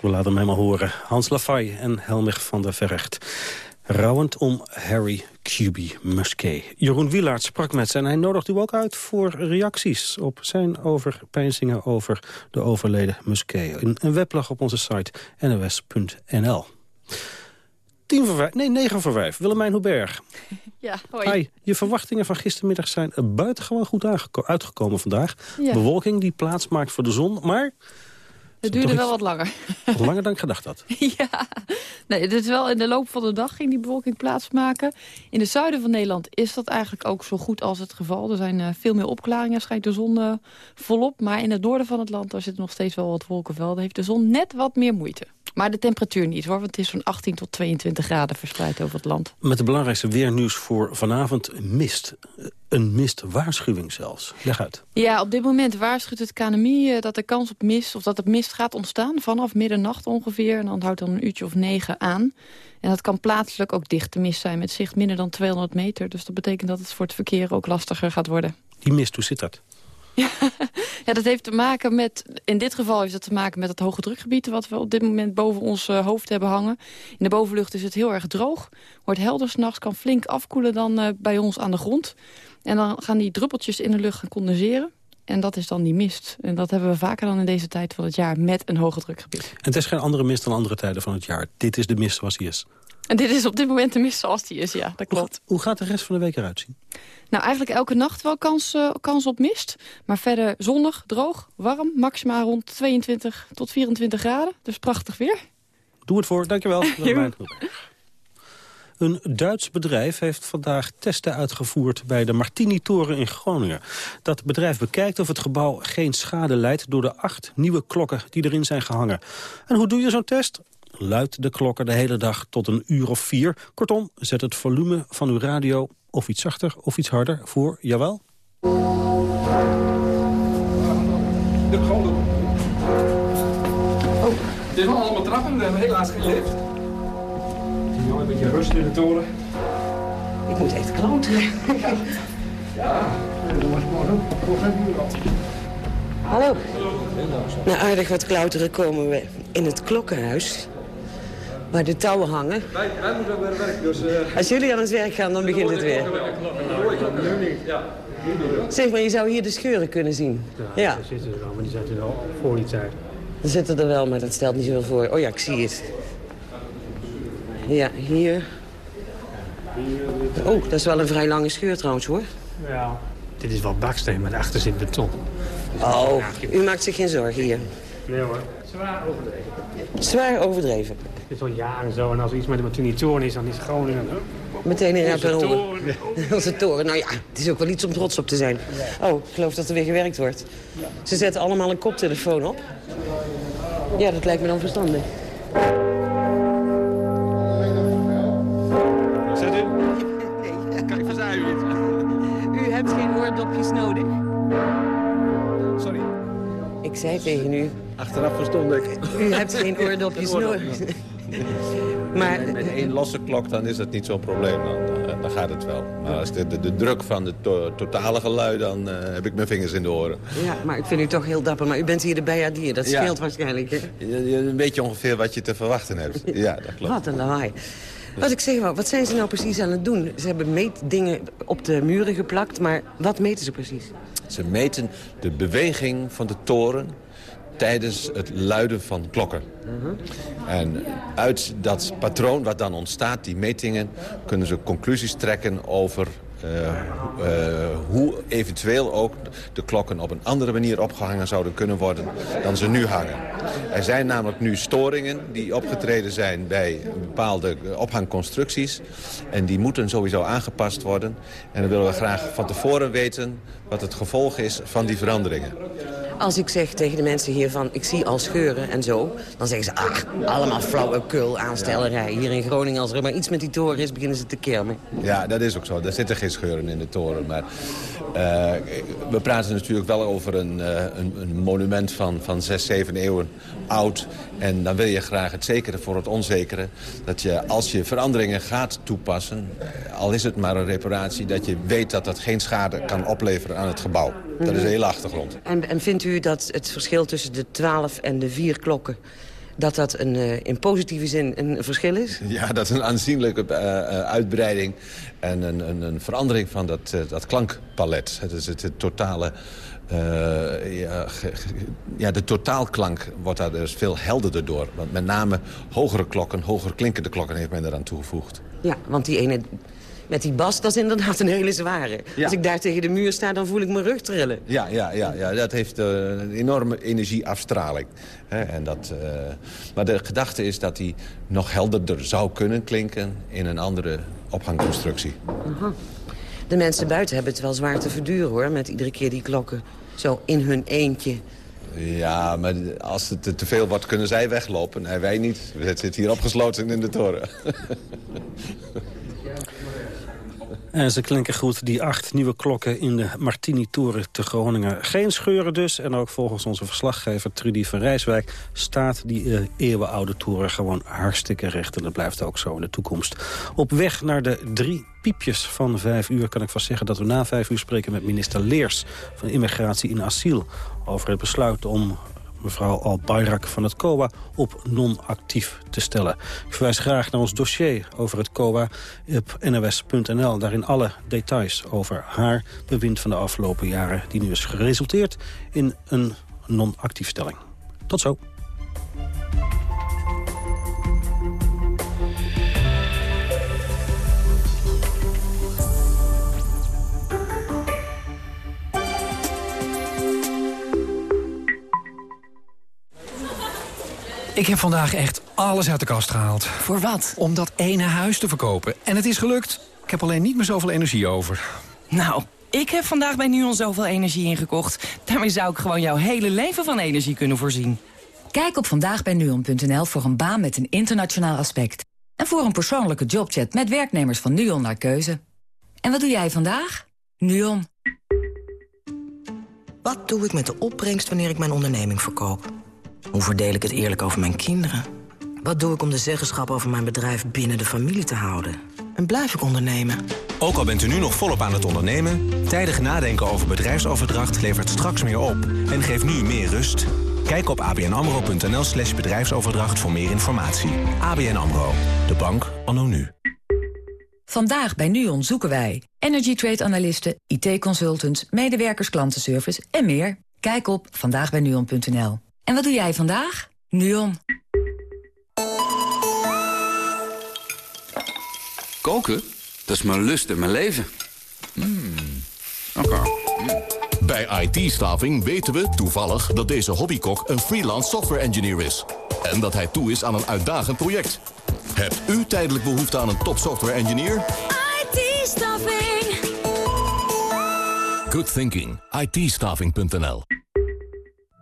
We laten hem maar horen. Hans Lafay en Helmich van der Verrecht. Rouwend om Harry Cuby Musquet. Jeroen Wielaert sprak met ze en hij nodigt u ook uit voor reacties... op zijn overpeinzingen over de overleden Musquet. Een, een weblog op onze site nos.nl. Tien voor vijf, nee, negen voor vijf. Willemijn Hoeberg. Ja, hoi. Hi, je verwachtingen van gistermiddag zijn buitengewoon goed uitgekomen vandaag. Bewolking die plaats maakt voor de zon, maar... Het duurde wel wat langer. Langer dan ik gedacht had. ja, nee, het is wel in de loop van de dag ging die bewolking plaatsmaken. In het zuiden van Nederland is dat eigenlijk ook zo goed als het geval. Er zijn uh, veel meer opklaringen, schijnt de zon uh, volop. Maar in het noorden van het land, daar zitten nog steeds wel wat wolkenvelden... heeft de zon net wat meer moeite. Maar de temperatuur niet hoor, want het is van 18 tot 22 graden verspreid over het land. Met de belangrijkste weernieuws voor vanavond mist. Een mistwaarschuwing zelfs. Leg uit. Ja, op dit moment waarschuwt het KNMI dat de kans op mist... of dat het mist gaat ontstaan vanaf middernacht ongeveer. En dan houdt dan een uurtje of negen aan. En dat kan plaatselijk ook dichte mist zijn met zicht minder dan 200 meter. Dus dat betekent dat het voor het verkeer ook lastiger gaat worden. Die mist, hoe zit dat? Ja, dat heeft te maken met, in dit geval heeft het te maken met het hoge drukgebied... wat we op dit moment boven ons uh, hoofd hebben hangen. In de bovenlucht is het heel erg droog. Wordt helder s'nachts, kan flink afkoelen dan uh, bij ons aan de grond. En dan gaan die druppeltjes in de lucht gaan condenseren. En dat is dan die mist. En dat hebben we vaker dan in deze tijd van het jaar met een hoge drukgebied. En het is geen andere mist dan andere tijden van het jaar. Dit is de mist zoals die is. En dit is op dit moment de mist zoals die is, ja, dat klopt. Hoe, gaat de rest van de week eruit zien? Nou, eigenlijk elke nacht wel kans, uh, kans op mist. Maar verder zonnig, droog, warm. Maximaal rond 22 tot 24 graden. Dus prachtig weer. Doe het voor, dankjewel. Een Duits bedrijf heeft vandaag testen uitgevoerd bij de Martini-toren in Groningen. Dat bedrijf bekijkt of het gebouw geen schade leidt door de acht nieuwe klokken die erin zijn gehangen. En hoe doe je zo'n test? Luidt de klokken de hele dag tot een uur of vier. Kortom, zet het volume van uw radio of iets zachter of iets harder voor, jawel? De Oh, wel allemaal trappen, we hebben helaas geen lift. Een beetje rust in de toren. Ik moet echt klauteren. ja, dat was morgen vijf uur al. Hallo. Na aardig wat klauteren komen we in het klokkenhuis waar de touwen hangen. Wij, wij moeten weer werk, dus... Uh... Als jullie aan het werk gaan, dan begint het weer. Ja. Zeg maar, je zou hier de scheuren kunnen zien. Ja, ja. zitten er wel, maar die zitten er al voor die tijd. Er zitten er wel, maar dat stelt niet zoveel voor. Oh ja, ik zie het. Ja, hier. Oh, dat is wel een vrij lange scheur trouwens, hoor. Ja, dit is wel baksteen, maar daarachter zit beton. Oh, u maakt zich geen zorgen hier. Nee hoor, zwaar overdreven. Zwaar overdreven. Het is al jaren zo. En als er iets met de Martini-toren is, dan is Groningen... Meteen in Onze toren. Onze toren. Nou ja, het is ook wel iets om trots op te zijn. Oh, ik geloof dat er weer gewerkt wordt. Ze zetten allemaal een koptelefoon op. Ja, dat lijkt me dan verstandig. Zei tegen u... Achteraf verstond ik. U hebt geen oordopjes nodig. Maar met één losse klok dan is dat niet zo'n probleem. Dan, dan gaat het wel. Maar als de, de, de druk van het to totale gelui, dan uh, heb ik mijn vingers in de oren. Ja, maar ik vind u toch heel dapper. Maar u bent hier de bijaardier, dat scheelt ja. waarschijnlijk, hè? Een beetje ongeveer wat je te verwachten hebt. Ja, dat klopt. Wat een lawaai. Wat ik zeg wel, wat zijn ze nou precies aan het doen? Ze hebben meetdingen op de muren geplakt, maar wat meten ze precies? Ze meten de beweging van de toren tijdens het luiden van klokken. En uit dat patroon wat dan ontstaat, die metingen... kunnen ze conclusies trekken over hoe eventueel ook de klokken op een andere manier opgehangen zouden kunnen worden dan ze nu hangen. Er zijn namelijk nu storingen die opgetreden zijn bij bepaalde ophangconstructies. En die moeten sowieso aangepast worden. En dan willen we graag van tevoren weten wat het gevolg is van die veranderingen. Als ik zeg tegen de mensen hier van, ik zie al scheuren en zo... dan zeggen ze, ah, allemaal flauwekul aanstellerij. Hier in Groningen, als er maar iets met die toren is, beginnen ze te kermen. Ja, dat is ook zo. Er zitten geen scheuren in de toren. Maar uh, we praten natuurlijk wel over een, uh, een, een, monument van, van zes, zeven eeuwen oud. En dan wil je graag het zekere voor het onzekere. Dat je, als je veranderingen gaat toepassen... al is het maar een reparatie... dat je weet dat dat geen schade kan opleveren aan het gebouw. Dat is de hele achtergrond. En, en vindt u dat het verschil tussen de twaalf en de vier klokken dat dat een, uh, in positieve zin een verschil is? Ja, dat is een aanzienlijke uh, uitbreiding en een, een, een, verandering van dat, uh, dat klankpalet. Het is het, het totale... Ja, ja, de totaalklank wordt daar dus veel helderder door. Want met name hogere klokken, hoger klinkende klokken heeft men eraan toegevoegd. Ja, want die ene met die bas, dat is inderdaad een hele zware. Ja. Als ik daar tegen de muur sta, dan voel ik mijn rug trillen. Ja, ja, ja, ja. dat heeft uh, een enorme energieafstraling. Hè, en dat, uh, maar de gedachte is dat die nog helderder zou kunnen klinken... in een andere ophangconstructie. -huh. De mensen buiten hebben het wel zwaar te verduren, hoor... met iedere keer die klokken zo in hun eentje... Ja, maar als het te veel wordt, kunnen zij weglopen. En wij niet. We zitten hier opgesloten in de toren. En ze klinken goed, die acht nieuwe klokken in de Martini-toren te Groningen. Geen scheuren dus. En ook volgens onze verslaggever Trudy van Rijswijk... staat die uh, eeuwenoude toren gewoon hartstikke recht. En dat blijft ook zo in de toekomst. Op weg naar de drie piepjes van vijf uur kan ik vast zeggen... dat we na vijf uur spreken met minister Leers van Immigratie in Asiel... over het besluit om mevrouw Al-Bayrak van het COA op non-actief te stellen. Ik verwijs graag naar ons dossier over het COA op nws.nl. Daarin alle details over haar bewind van de afgelopen jaren... die nu is geresulteerd in een non-actiefstelling. Tot zo. Ik heb vandaag echt alles uit de kast gehaald. Voor wat? Om dat ene huis te verkopen. En het is gelukt. Ik heb alleen niet meer zoveel energie over. Nou, ik heb vandaag bij NUON zoveel energie ingekocht. Daarmee zou ik gewoon jouw hele leven van energie kunnen voorzien. Kijk op vandaagbijnuon.nl voor een baan met een internationaal aspect. En voor een persoonlijke jobchat met werknemers van NUON naar keuze. En wat doe jij vandaag? NUON. Wat doe ik met de opbrengst wanneer ik mijn onderneming verkoop? Hoe verdeel ik het eerlijk over mijn kinderen? Wat doe ik om de zeggenschap over mijn bedrijf binnen de familie te houden? En blijf ik ondernemen? Ook al bent u nu nog volop aan het ondernemen... tijdig nadenken over bedrijfsoverdracht levert straks meer op... en geeft nu meer rust. Kijk op abnamro.nl slash bedrijfsoverdracht voor meer informatie. ABN AMRO, de bank anno nu. Vandaag bij NUON zoeken wij energy trade analisten, IT-consultants... medewerkers klantenservice en meer. Kijk op vandaagbijnuon.nl. En wat doe jij vandaag? NUON. Koken? Dat is mijn lust en mijn leven. Mm. Oké. Mm. Bij IT-staving weten we toevallig dat deze hobbykok een freelance software engineer is. En dat hij toe is aan een uitdagend project. Hebt u tijdelijk behoefte aan een top software engineer? IT-staving. Good thinking. it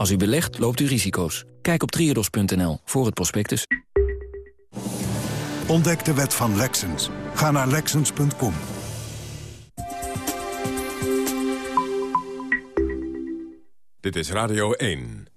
Als u belegt, loopt u risico's. Kijk op triodos.nl voor het prospectus. Ontdek de wet van Lexens. Ga naar Lexens.com. Dit is Radio 1.